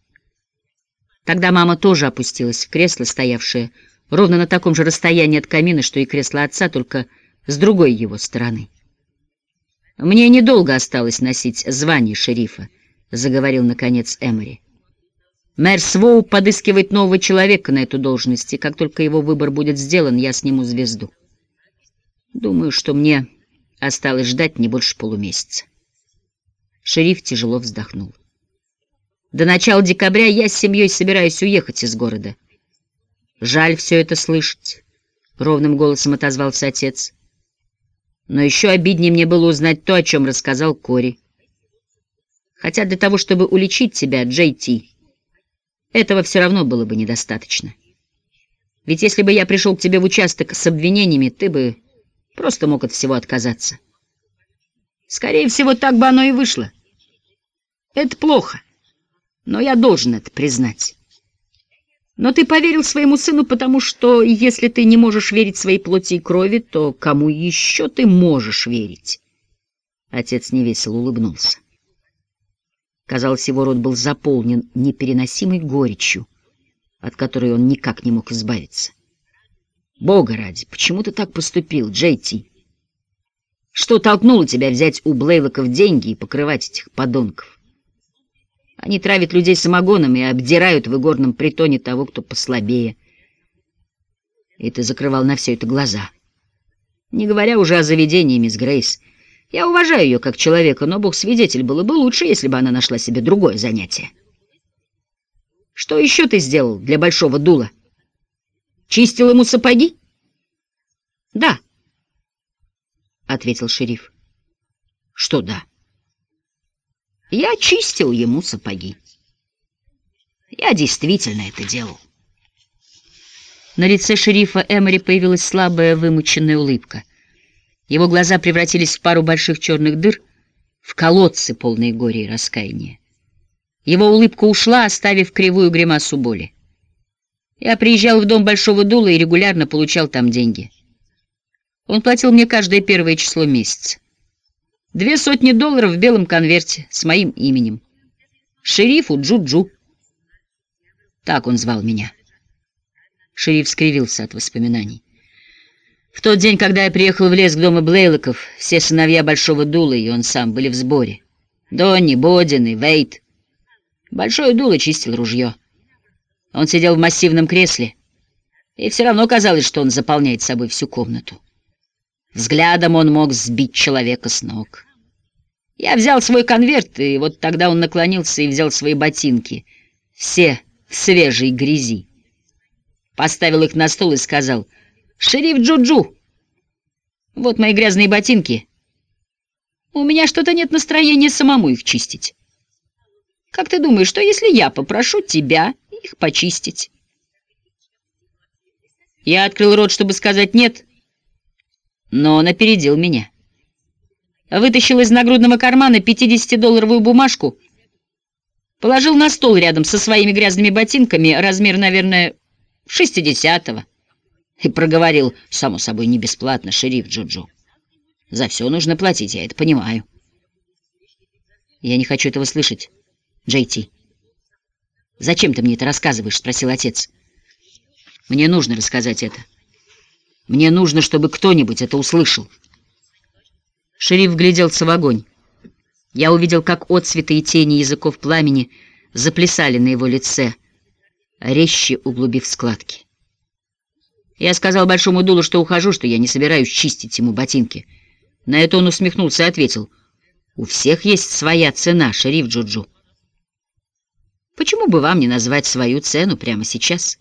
Тогда мама тоже опустилась в кресло, стоявшее ровно на таком же расстоянии от камина, что и кресло отца, только с другой его стороны. «Мне недолго осталось носить звание шерифа», — заговорил, наконец, Эмори. Мэр Своу подыскивает нового человека на эту должность, и как только его выбор будет сделан, я сниму звезду. Думаю, что мне осталось ждать не больше полумесяца. Шериф тяжело вздохнул. До начала декабря я с семьей собираюсь уехать из города. Жаль все это слышать, — ровным голосом отозвался отец. Но еще обиднее мне было узнать то, о чем рассказал Кори. Хотя для того, чтобы уличить тебя, Джей Ти, этого все равно было бы недостаточно. Ведь если бы я пришел к тебе в участок с обвинениями, ты бы просто мог от всего отказаться. Скорее всего, так бы оно и вышло. Это плохо, но я должен это признать. Но ты поверил своему сыну, потому что если ты не можешь верить своей плоти и крови, то кому еще ты можешь верить? Отец невесело улыбнулся. Казалось, его рот был заполнен непереносимой горечью, от которой он никак не мог избавиться. «Бога ради, почему ты так поступил, Джей Ти? Что толкнуло тебя взять у Блейлоков деньги и покрывать этих подонков? Они травят людей самогоном и обдирают в игорном притоне того, кто послабее. И ты закрывал на все это глаза. Не говоря уже о заведении, мисс Грейс — я уважаю ее как человека, но, бог свидетель, было бы лучше, если бы она нашла себе другое занятие. Что еще ты сделал для большого дула? Чистил ему сапоги? Да, — ответил шериф. Что да? Я чистил ему сапоги. Я действительно это делал. На лице шерифа Эмори появилась слабая вымученная улыбка. Его глаза превратились в пару больших черных дыр, в колодцы, полные горя и раскаяния. Его улыбка ушла, оставив кривую гримасу боли. Я приезжал в дом Большого Дула и регулярно получал там деньги. Он платил мне каждое первое число месяца. Две сотни долларов в белом конверте с моим именем. Шерифу Джу-Джу. Так он звал меня. Шериф скривился от воспоминаний. В тот день, когда я приехал в лес к дому Блейлоков, все сыновья Большого Дула и он сам были в сборе. Донни, Бодин и Вейт. Большое Дуло чистил ружье. Он сидел в массивном кресле, и все равно казалось, что он заполняет собой всю комнату. Взглядом он мог сбить человека с ног. Я взял свой конверт, и вот тогда он наклонился и взял свои ботинки, все в свежей грязи. Поставил их на стол и сказал, «Шериф Джуджу, вот мои грязные ботинки. У меня что-то нет настроения самому их чистить. Как ты думаешь, что если я попрошу тебя их почистить?» Я открыл рот, чтобы сказать «нет», но он опередил меня. Вытащил из нагрудного кармана 50-долларовую бумажку, положил на стол рядом со своими грязными ботинками, размер, наверное, шестидесятого, и проговорил, само собой, не бесплатно, шериф Джуджу. За все нужно платить, я это понимаю. Я не хочу этого слышать, Джей Ти. «Зачем ты мне это рассказываешь?» — спросил отец. «Мне нужно рассказать это. Мне нужно, чтобы кто-нибудь это услышал». Шериф вгляделся в огонь. Я увидел, как отцветы и тени языков пламени заплясали на его лице, резче углубив складки. Я сказал Большому Дулу, что ухожу, что я не собираюсь чистить ему ботинки. На это он усмехнулся и ответил, «У всех есть своя цена, шериф Джуджу. Почему бы вам не назвать свою цену прямо сейчас?»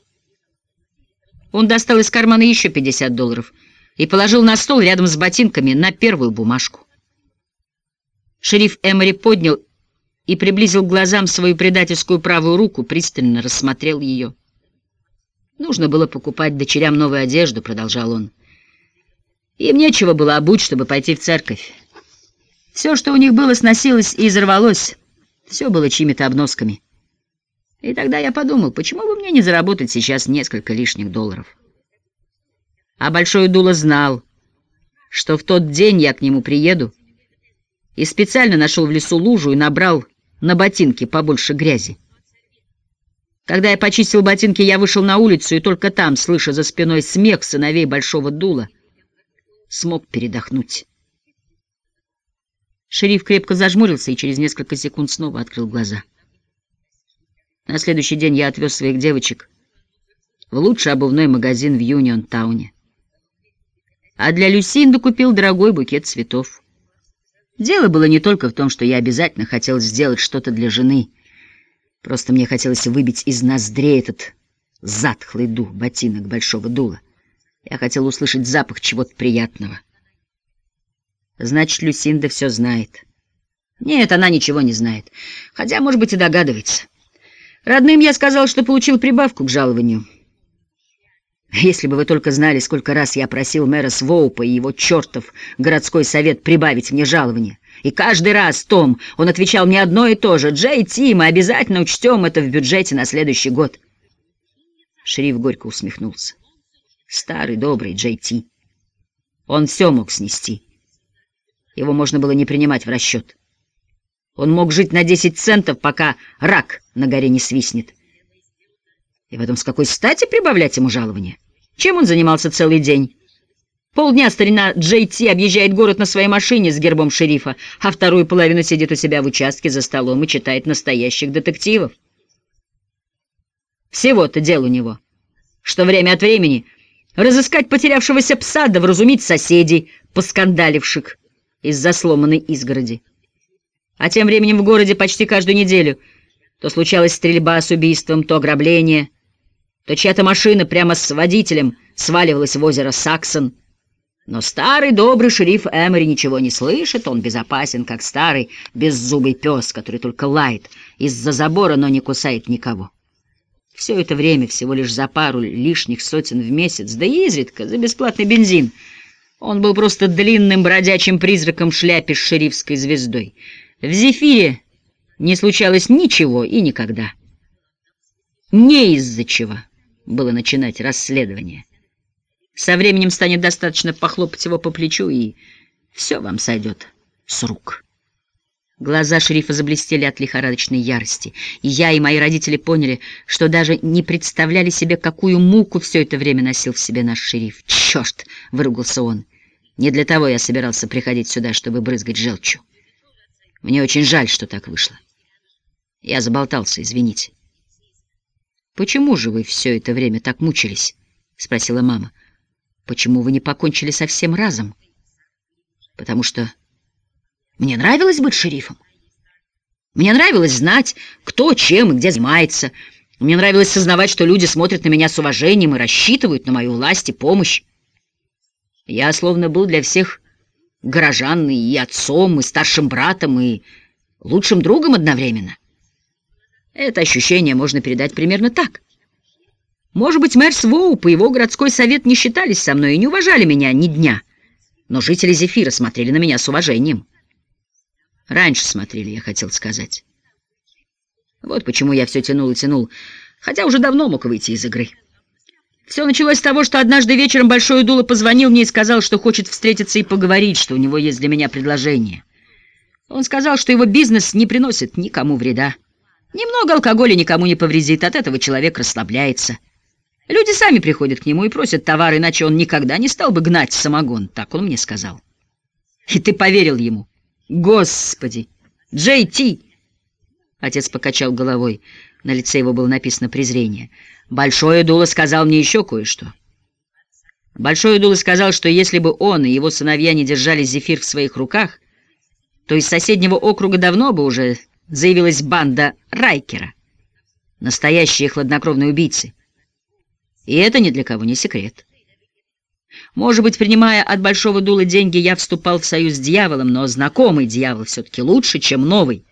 Он достал из кармана еще 50 долларов и положил на стол рядом с ботинками на первую бумажку. Шериф Эмори поднял и приблизил к глазам свою предательскую правую руку, пристально рассмотрел ее. «Нужно было покупать дочерям новую одежду», — продолжал он. «Им нечего было обуть, чтобы пойти в церковь. Все, что у них было, сносилось и изорвалось. Все было чьими-то обносками. И тогда я подумал, почему бы мне не заработать сейчас несколько лишних долларов?» А Большой Дуло знал, что в тот день я к нему приеду, и специально нашел в лесу лужу и набрал на ботинки побольше грязи. Когда я почистил ботинки, я вышел на улицу, и только там, слыша за спиной смех сыновей Большого Дула, смог передохнуть. Шериф крепко зажмурился и через несколько секунд снова открыл глаза. На следующий день я отвез своих девочек в лучший обувной магазин в Юнион-тауне а для Люсинды купил дорогой букет цветов. Дело было не только в том, что я обязательно хотел сделать что-то для жены. Просто мне хотелось выбить из ноздрей этот затхлый дух ботинок большого дула. Я хотел услышать запах чего-то приятного. Значит, Люсинда все знает. Нет, она ничего не знает. Хотя, может быть, и догадывается. Родным я сказал, что получил прибавку к жалованию. Если бы вы только знали, сколько раз я просил мэра Своупа и его чертов городской совет прибавить мне жалование. И каждый раз, Том, он отвечал мне одно и то же. «Джей Ти, мы обязательно учтем это в бюджете на следующий год». Шериф горько усмехнулся. Старый добрый Джей Ти. Он все мог снести. Его можно было не принимать в расчет. Он мог жить на 10 центов, пока рак на горе не свистнет. И в этом с какой стати прибавлять ему жалование? Чем он занимался целый день? Полдня старина Джей Ти объезжает город на своей машине с гербом шерифа, а вторую половину сидит у себя в участке за столом и читает настоящих детективов. Всего-то дел у него, что время от времени разыскать потерявшегося пса да вразумить соседей, поскандаливших из-за сломанной изгороди. А тем временем в городе почти каждую неделю То случалась стрельба с убийством, то ограбление, то чья-то машина прямо с водителем сваливалась в озеро Саксон. Но старый добрый шериф Эмори ничего не слышит, он безопасен, как старый беззубый пес, который только лает из-за забора, но не кусает никого. Все это время всего лишь за пару лишних сотен в месяц, да и изредка за бесплатный бензин. Он был просто длинным бродячим призраком в шляпе с шерифской звездой. В «Зефире» не случалось ничего и никогда. Не из-за чего было начинать расследование. Со временем станет достаточно похлопать его по плечу, и все вам сойдет с рук. Глаза шерифа заблестели от лихорадочной ярости, и я и мои родители поняли, что даже не представляли себе, какую муку все это время носил в себе наш шериф. «Черт!» — выругался он. «Не для того я собирался приходить сюда, чтобы брызгать желчью. Мне очень жаль, что так вышло. Я заболтался, извините». «Почему же вы все это время так мучились?» — спросила мама. «Почему вы не покончили со всем разом?» «Потому что...» Мне нравилось быть шерифом. Мне нравилось знать, кто чем и где занимается. Мне нравилось сознавать, что люди смотрят на меня с уважением и рассчитывают на мою власть и помощь. Я словно был для всех горожан и отцом, и старшим братом, и лучшим другом одновременно. Это ощущение можно передать примерно так. Может быть, мэр Своуп и его городской совет не считались со мной и не уважали меня ни дня, но жители Зефира смотрели на меня с уважением. Раньше смотрели, я хотел сказать. Вот почему я все тянул и тянул, хотя уже давно мог выйти из игры. Все началось с того, что однажды вечером Большой Дуло позвонил мне и сказал, что хочет встретиться и поговорить, что у него есть для меня предложение. Он сказал, что его бизнес не приносит никому вреда. Немного алкоголя никому не повредит, от этого человек расслабляется. Люди сами приходят к нему и просят товар, иначе он никогда не стал бы гнать самогон, так он мне сказал. И ты поверил ему. Господи! Джей Ти! Отец покачал головой. На лице его было написано презрение. Большое дуло сказал мне еще кое-что. Большое дуло сказал, что если бы он и его сыновья не держали зефир в своих руках, то из соседнего округа давно бы уже заявилась банда Райкера. Настоящие хладнокровные убийцы. И это ни для кого не секрет. Может быть, принимая от большого дула деньги, я вступал в союз с дьяволом, но знакомый дьявол все-таки лучше, чем новый,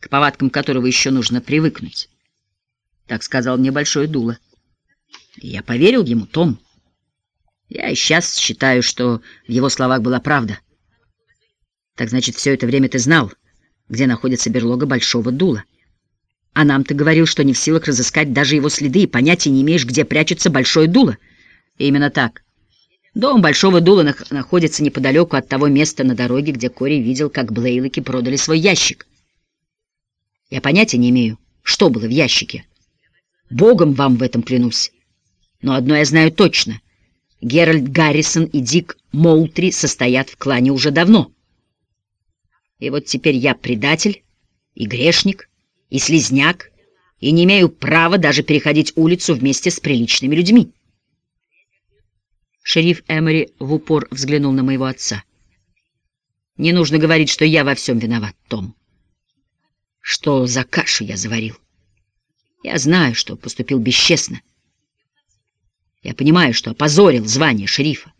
к повадкам которого еще нужно привыкнуть. Так сказал мне большое дуло. Я поверил ему, Том. Я и сейчас считаю, что в его словах была правда. Так значит, все это время ты знал, где находится берлога большого дула. А нам ты говорил, что не в силах разыскать даже его следы и понятия не имеешь, где прячется большое дуло. Именно так. Дом Большого Дула находится неподалеку от того места на дороге, где Кори видел, как Блейлоки продали свой ящик. Я понятия не имею, что было в ящике. Богом вам в этом клянусь. Но одно я знаю точно. Геральт Гаррисон и Дик Моутри состоят в клане уже давно. И вот теперь я предатель и грешник, и слезняк, и не имею права даже переходить улицу вместе с приличными людьми. Шериф Эмори в упор взглянул на моего отца. «Не нужно говорить, что я во всем виноват, Том. Что за кашу я заварил? Я знаю, что поступил бесчестно. Я понимаю, что опозорил звание шерифа.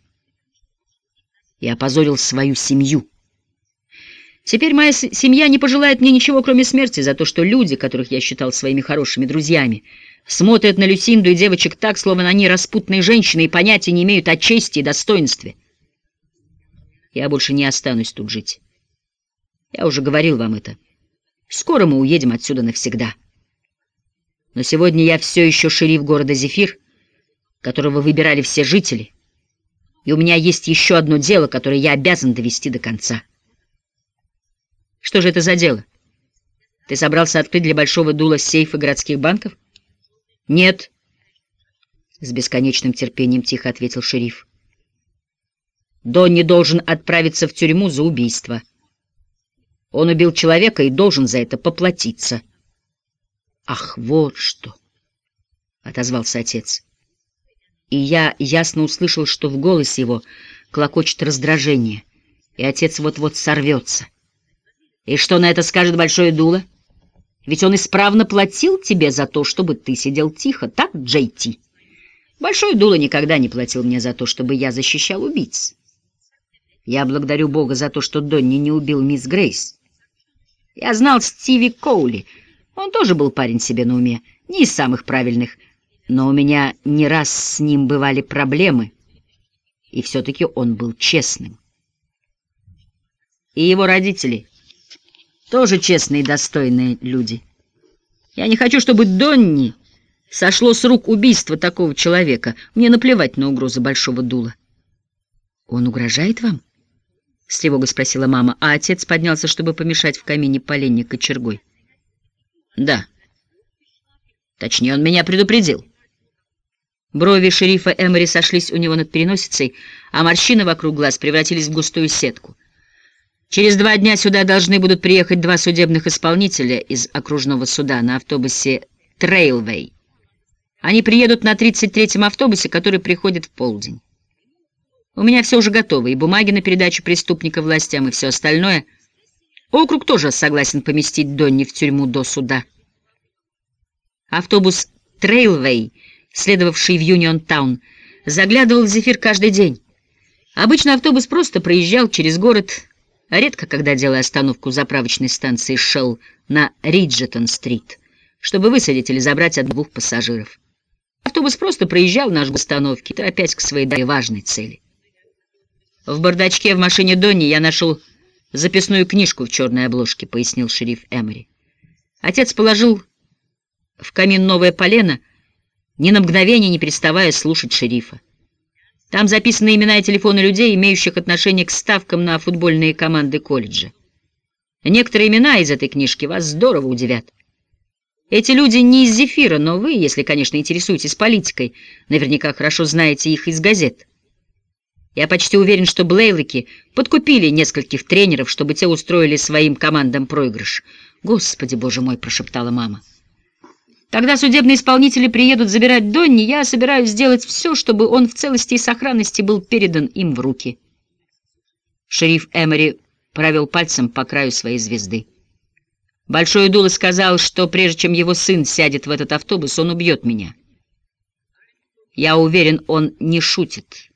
Я опозорил свою семью. Теперь моя семья не пожелает мне ничего, кроме смерти, за то, что люди, которых я считал своими хорошими друзьями, смотрят на Люсинду и девочек так, словно они распутные женщины и понятия не имеют о чести и достоинстве. Я больше не останусь тут жить. Я уже говорил вам это. Скоро мы уедем отсюда навсегда. Но сегодня я все еще шериф города Зефир, которого выбирали все жители, и у меня есть еще одно дело, которое я обязан довести до конца. Что же это за дело? Ты собрался открыть для большого дула сейфы городских банков? «Нет», — с бесконечным терпением тихо ответил шериф. «Донни должен отправиться в тюрьму за убийство. Он убил человека и должен за это поплатиться». «Ах, вот что!» — отозвался отец. И я ясно услышал, что в голосе его клокочет раздражение, и отец вот-вот сорвется. «И что на это скажет большое дуло?» Ведь он исправно платил тебе за то, чтобы ты сидел тихо, так, Джей Ти? Большой Дуло никогда не платил мне за то, чтобы я защищал убийц. Я благодарю Бога за то, что Донни не убил мисс Грейс. Я знал Стиви Коули. Он тоже был парень себе на уме, не из самых правильных, но у меня не раз с ним бывали проблемы, и все-таки он был честным. И его родители тоже честные и достойные люди. Я не хочу, чтобы Донни сошло с рук убийство такого человека. Мне наплевать на угрозы большого дула. Он угрожает вам? — с тревогой спросила мама, а отец поднялся, чтобы помешать в камине поленник кочергой. — Да. Точнее, он меня предупредил. Брови шерифа Эмори сошлись у него над переносицей, а морщины вокруг глаз превратились в густую сетку. Через два дня сюда должны будут приехать два судебных исполнителя из окружного суда на автобусе «Трейлвей». Они приедут на 33-м автобусе, который приходит в полдень. У меня все уже готово, и бумаги на передачу преступника властям, и все остальное. Округ тоже согласен поместить Донни в тюрьму до суда. Автобус «Трейлвей», следовавший в Юнион-таун, заглядывал в Зефир каждый день. Обычно автобус просто проезжал через город, редко когда делая остановку заправочной станции «Шелл» на Риджетон-стрит, чтобы высадить или забрать от двух пассажиров. Автобус просто проезжал наш остановки, торопясь к своей важной цели. В бардачке в машине Донни я нашел записную книжку в черной обложке, пояснил шериф Эмори. Отец положил в камин новое полено, ни на мгновение не переставая слушать шерифа. Там записаны имена и телефоны людей, имеющих отношение к ставкам на футбольные команды колледжа. Некоторые имена из этой книжки вас здорово удивят. Эти люди не из Зефира, но вы, если, конечно, интересуетесь политикой, наверняка хорошо знаете их из газет. Я почти уверен, что Блейлоки подкупили нескольких тренеров, чтобы те устроили своим командам проигрыш. «Господи, боже мой!» — прошептала мама. «Когда судебные исполнители приедут забирать Донни, я собираюсь сделать все, чтобы он в целости и сохранности был передан им в руки». Шериф Эмори провел пальцем по краю своей звезды. Большой Дуло сказал, что прежде чем его сын сядет в этот автобус, он убьет меня. Я уверен, он не шутит.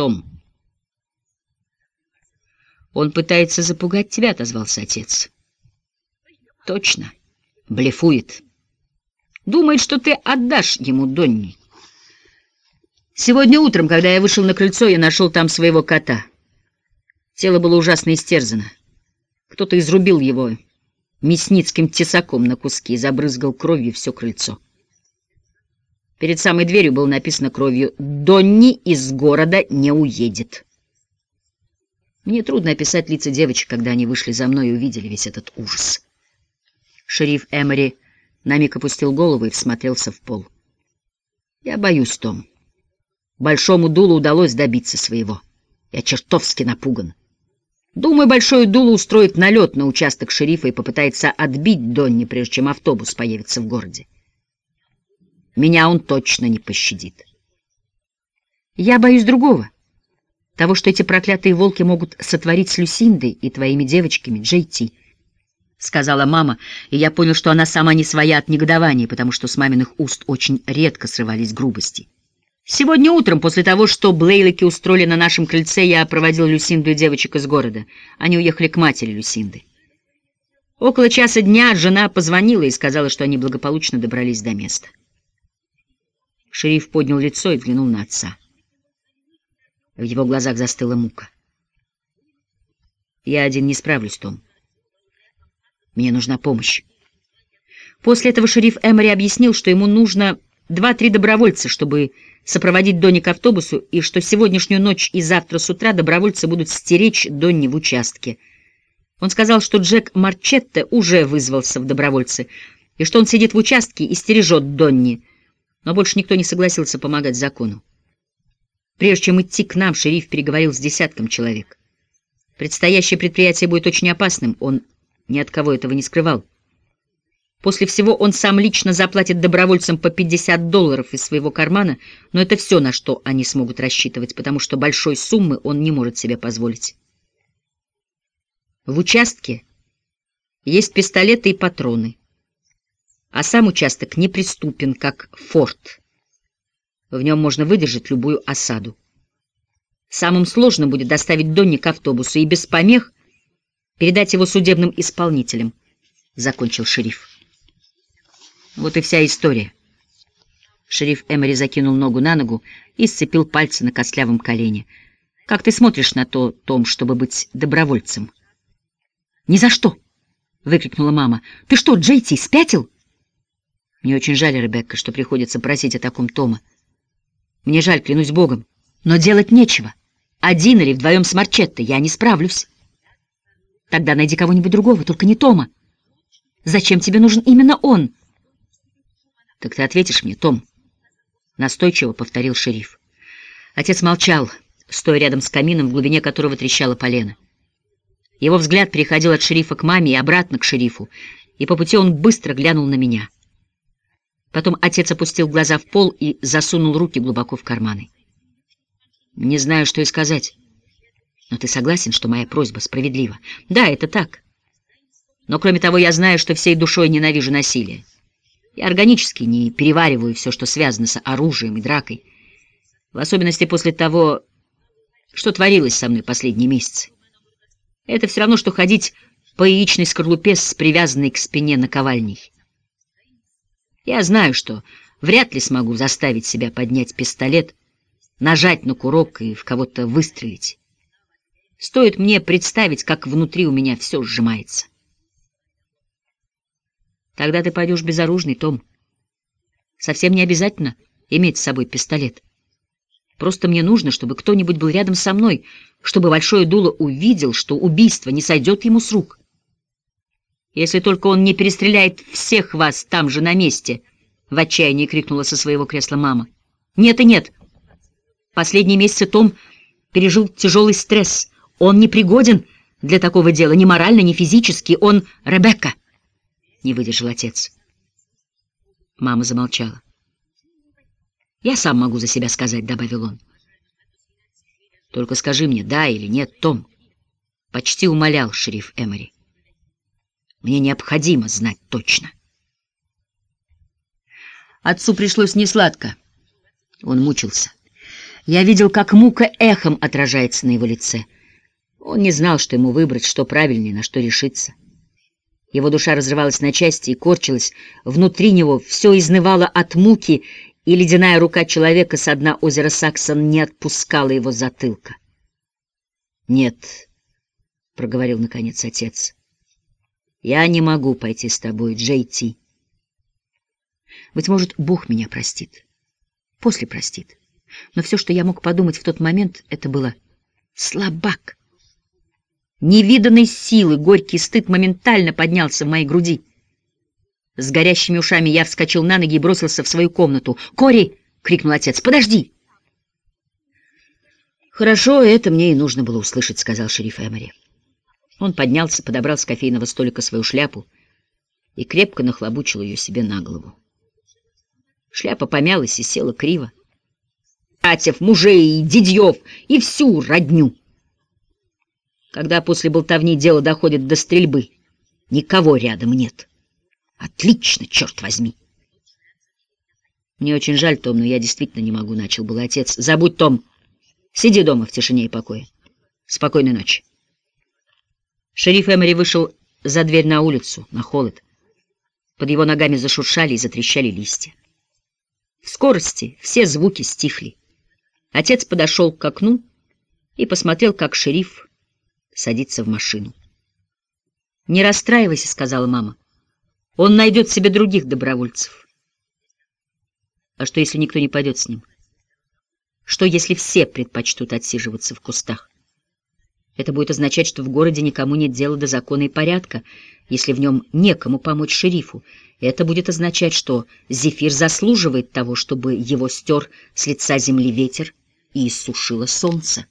Том. «Он пытается запугать тебя», — отозвался отец. «Точно. Блефует. Думает, что ты отдашь ему Донни. Сегодня утром, когда я вышел на крыльцо, я нашел там своего кота. Тело было ужасно истерзано. Кто-то изрубил его мясницким тесаком на куски и забрызгал кровью все крыльцо. Перед самой дверью было написано кровью «Донни из города не уедет». Мне трудно описать лица девочек, когда они вышли за мной и увидели весь этот ужас. Шериф Эмори на миг опустил голову и всмотрелся в пол. Я боюсь, Том. Большому дулу удалось добиться своего. Я чертовски напуган. Думаю, Большой Дулу устроит налет на участок шерифа и попытается отбить Донни, прежде чем автобус появится в городе. Меня он точно не пощадит. Я боюсь другого. Того, что эти проклятые волки могут сотворить с Люсиндой и твоими девочками, Джей Ти. — сказала мама, и я понял, что она сама не своя от негодования, потому что с маминых уст очень редко срывались грубости. Сегодня утром, после того, что Блейлоки устроили на нашем крыльце, я проводил Люсинду и девочек из города. Они уехали к матери Люсинды. Около часа дня жена позвонила и сказала, что они благополучно добрались до места. Шериф поднял лицо и взглянул на отца. В его глазах застыла мука. «Я один не справлюсь, Том. Мне нужна помощь». После этого шериф Эмори объяснил, что ему нужно два-три добровольца, чтобы сопроводить Донни к автобусу, и что сегодняшнюю ночь и завтра с утра добровольцы будут стеречь Донни в участке. Он сказал, что Джек Марчетте уже вызвался в добровольцы, и что он сидит в участке и стережет Донни, но больше никто не согласился помогать закону. Прежде чем идти к нам, шериф переговорил с десятком человек. Предстоящее предприятие будет очень опасным, он ни от кого этого не скрывал. После всего он сам лично заплатит добровольцам по 50 долларов из своего кармана, но это все, на что они смогут рассчитывать, потому что большой суммы он не может себе позволить. В участке есть пистолеты и патроны, а сам участок неприступен, как форт. В нем можно выдержать любую осаду. Самым сложным будет доставить Донни к автобусу и без помех передать его судебным исполнителям, — закончил шериф. Вот и вся история. Шериф Эмери закинул ногу на ногу и сцепил пальцы на костлявом колене. «Как ты смотришь на то, Том, чтобы быть добровольцем?» «Ни за что!» — выкрикнула мама. «Ты что, Джейти, спятил?» «Мне очень жаль, Ребекка, что приходится просить о таком Тома. Мне жаль, клянусь Богом. Но делать нечего. Один или вдвоем с Марчеттой я не справлюсь. Тогда найди кого-нибудь другого, только не Тома. Зачем тебе нужен именно он?» «Так ты ответишь мне, Том?» — настойчиво повторил шериф. Отец молчал, стоя рядом с камином, в глубине которого трещало полено. Его взгляд переходил от шерифа к маме и обратно к шерифу, и по пути он быстро глянул на меня. Потом отец опустил глаза в пол и засунул руки глубоко в карманы. «Не знаю, что и сказать. Но ты согласен, что моя просьба справедлива?» «Да, это так. Но кроме того, я знаю, что всей душой ненавижу насилие. Я органически не перевариваю все, что связано с оружием и дракой, в особенности после того, что творилось со мной последние месяцы. Это все равно, что ходить по яичной скорлупе с привязанной к спине наковальней. Я знаю, что вряд ли смогу заставить себя поднять пистолет, нажать на курок и в кого-то выстрелить. Стоит мне представить, как внутри у меня все сжимается. Тогда ты пойдешь безоружный, Том. Совсем не обязательно иметь с собой пистолет. Просто мне нужно, чтобы кто-нибудь был рядом со мной, чтобы Большое Дуло увидел, что убийство не сойдет ему с рук. Если только он не перестреляет всех вас там же на месте, — в отчаянии крикнула со своего кресла мама. Нет и нет. Последние месяцы Том пережил тяжелый стресс. Он не пригоден для такого дела ни морально, ни физически. Он Ребекка. — не выдержал отец. Мама замолчала. «Я сам могу за себя сказать», — добавил он. «Только скажи мне, да или нет, Том?» — почти умолял шериф Эмори. «Мне необходимо знать точно». Отцу пришлось несладко. Он мучился. Я видел, как мука эхом отражается на его лице. Он не знал, что ему выбрать, что правильнее, на что решиться. Его душа разрывалась на части и корчилась. Внутри него все изнывало от муки, и ледяная рука человека с дна озера Саксон не отпускала его затылка. «Нет», — проговорил наконец отец, — «я не могу пойти с тобой, Джей Ти. Быть может, Бог меня простит. После простит. Но все, что я мог подумать в тот момент, это было «слабак». Невиданной силы горький стыд моментально поднялся в моей груди. С горящими ушами я вскочил на ноги и бросился в свою комнату. «Кори!» — крикнул отец. «Подожди!» «Хорошо, это мне и нужно было услышать», — сказал шериф Эмори. Он поднялся, подобрал с кофейного столика свою шляпу и крепко нахлобучил ее себе на голову. Шляпа помялась и села криво. «Братьев, мужей, дедьев и всю родню!» когда после болтовни дело доходит до стрельбы. Никого рядом нет. Отлично, черт возьми. Мне очень жаль, Том, но я действительно не могу, — начал был отец. Забудь, Том. Сиди дома в тишине и покое. Спокойной ночи. Шериф Эмори вышел за дверь на улицу, на холод. Под его ногами зашуршали и затрещали листья. В скорости все звуки стихли. Отец подошел к окну и посмотрел, как шериф садится в машину. «Не расстраивайся», — сказала мама. «Он найдет себе других добровольцев». «А что, если никто не пойдет с ним? Что, если все предпочтут отсиживаться в кустах? Это будет означать, что в городе никому нет дела до закона и порядка, если в нем некому помочь шерифу. Это будет означать, что Зефир заслуживает того, чтобы его стер с лица земли ветер и иссушило солнце.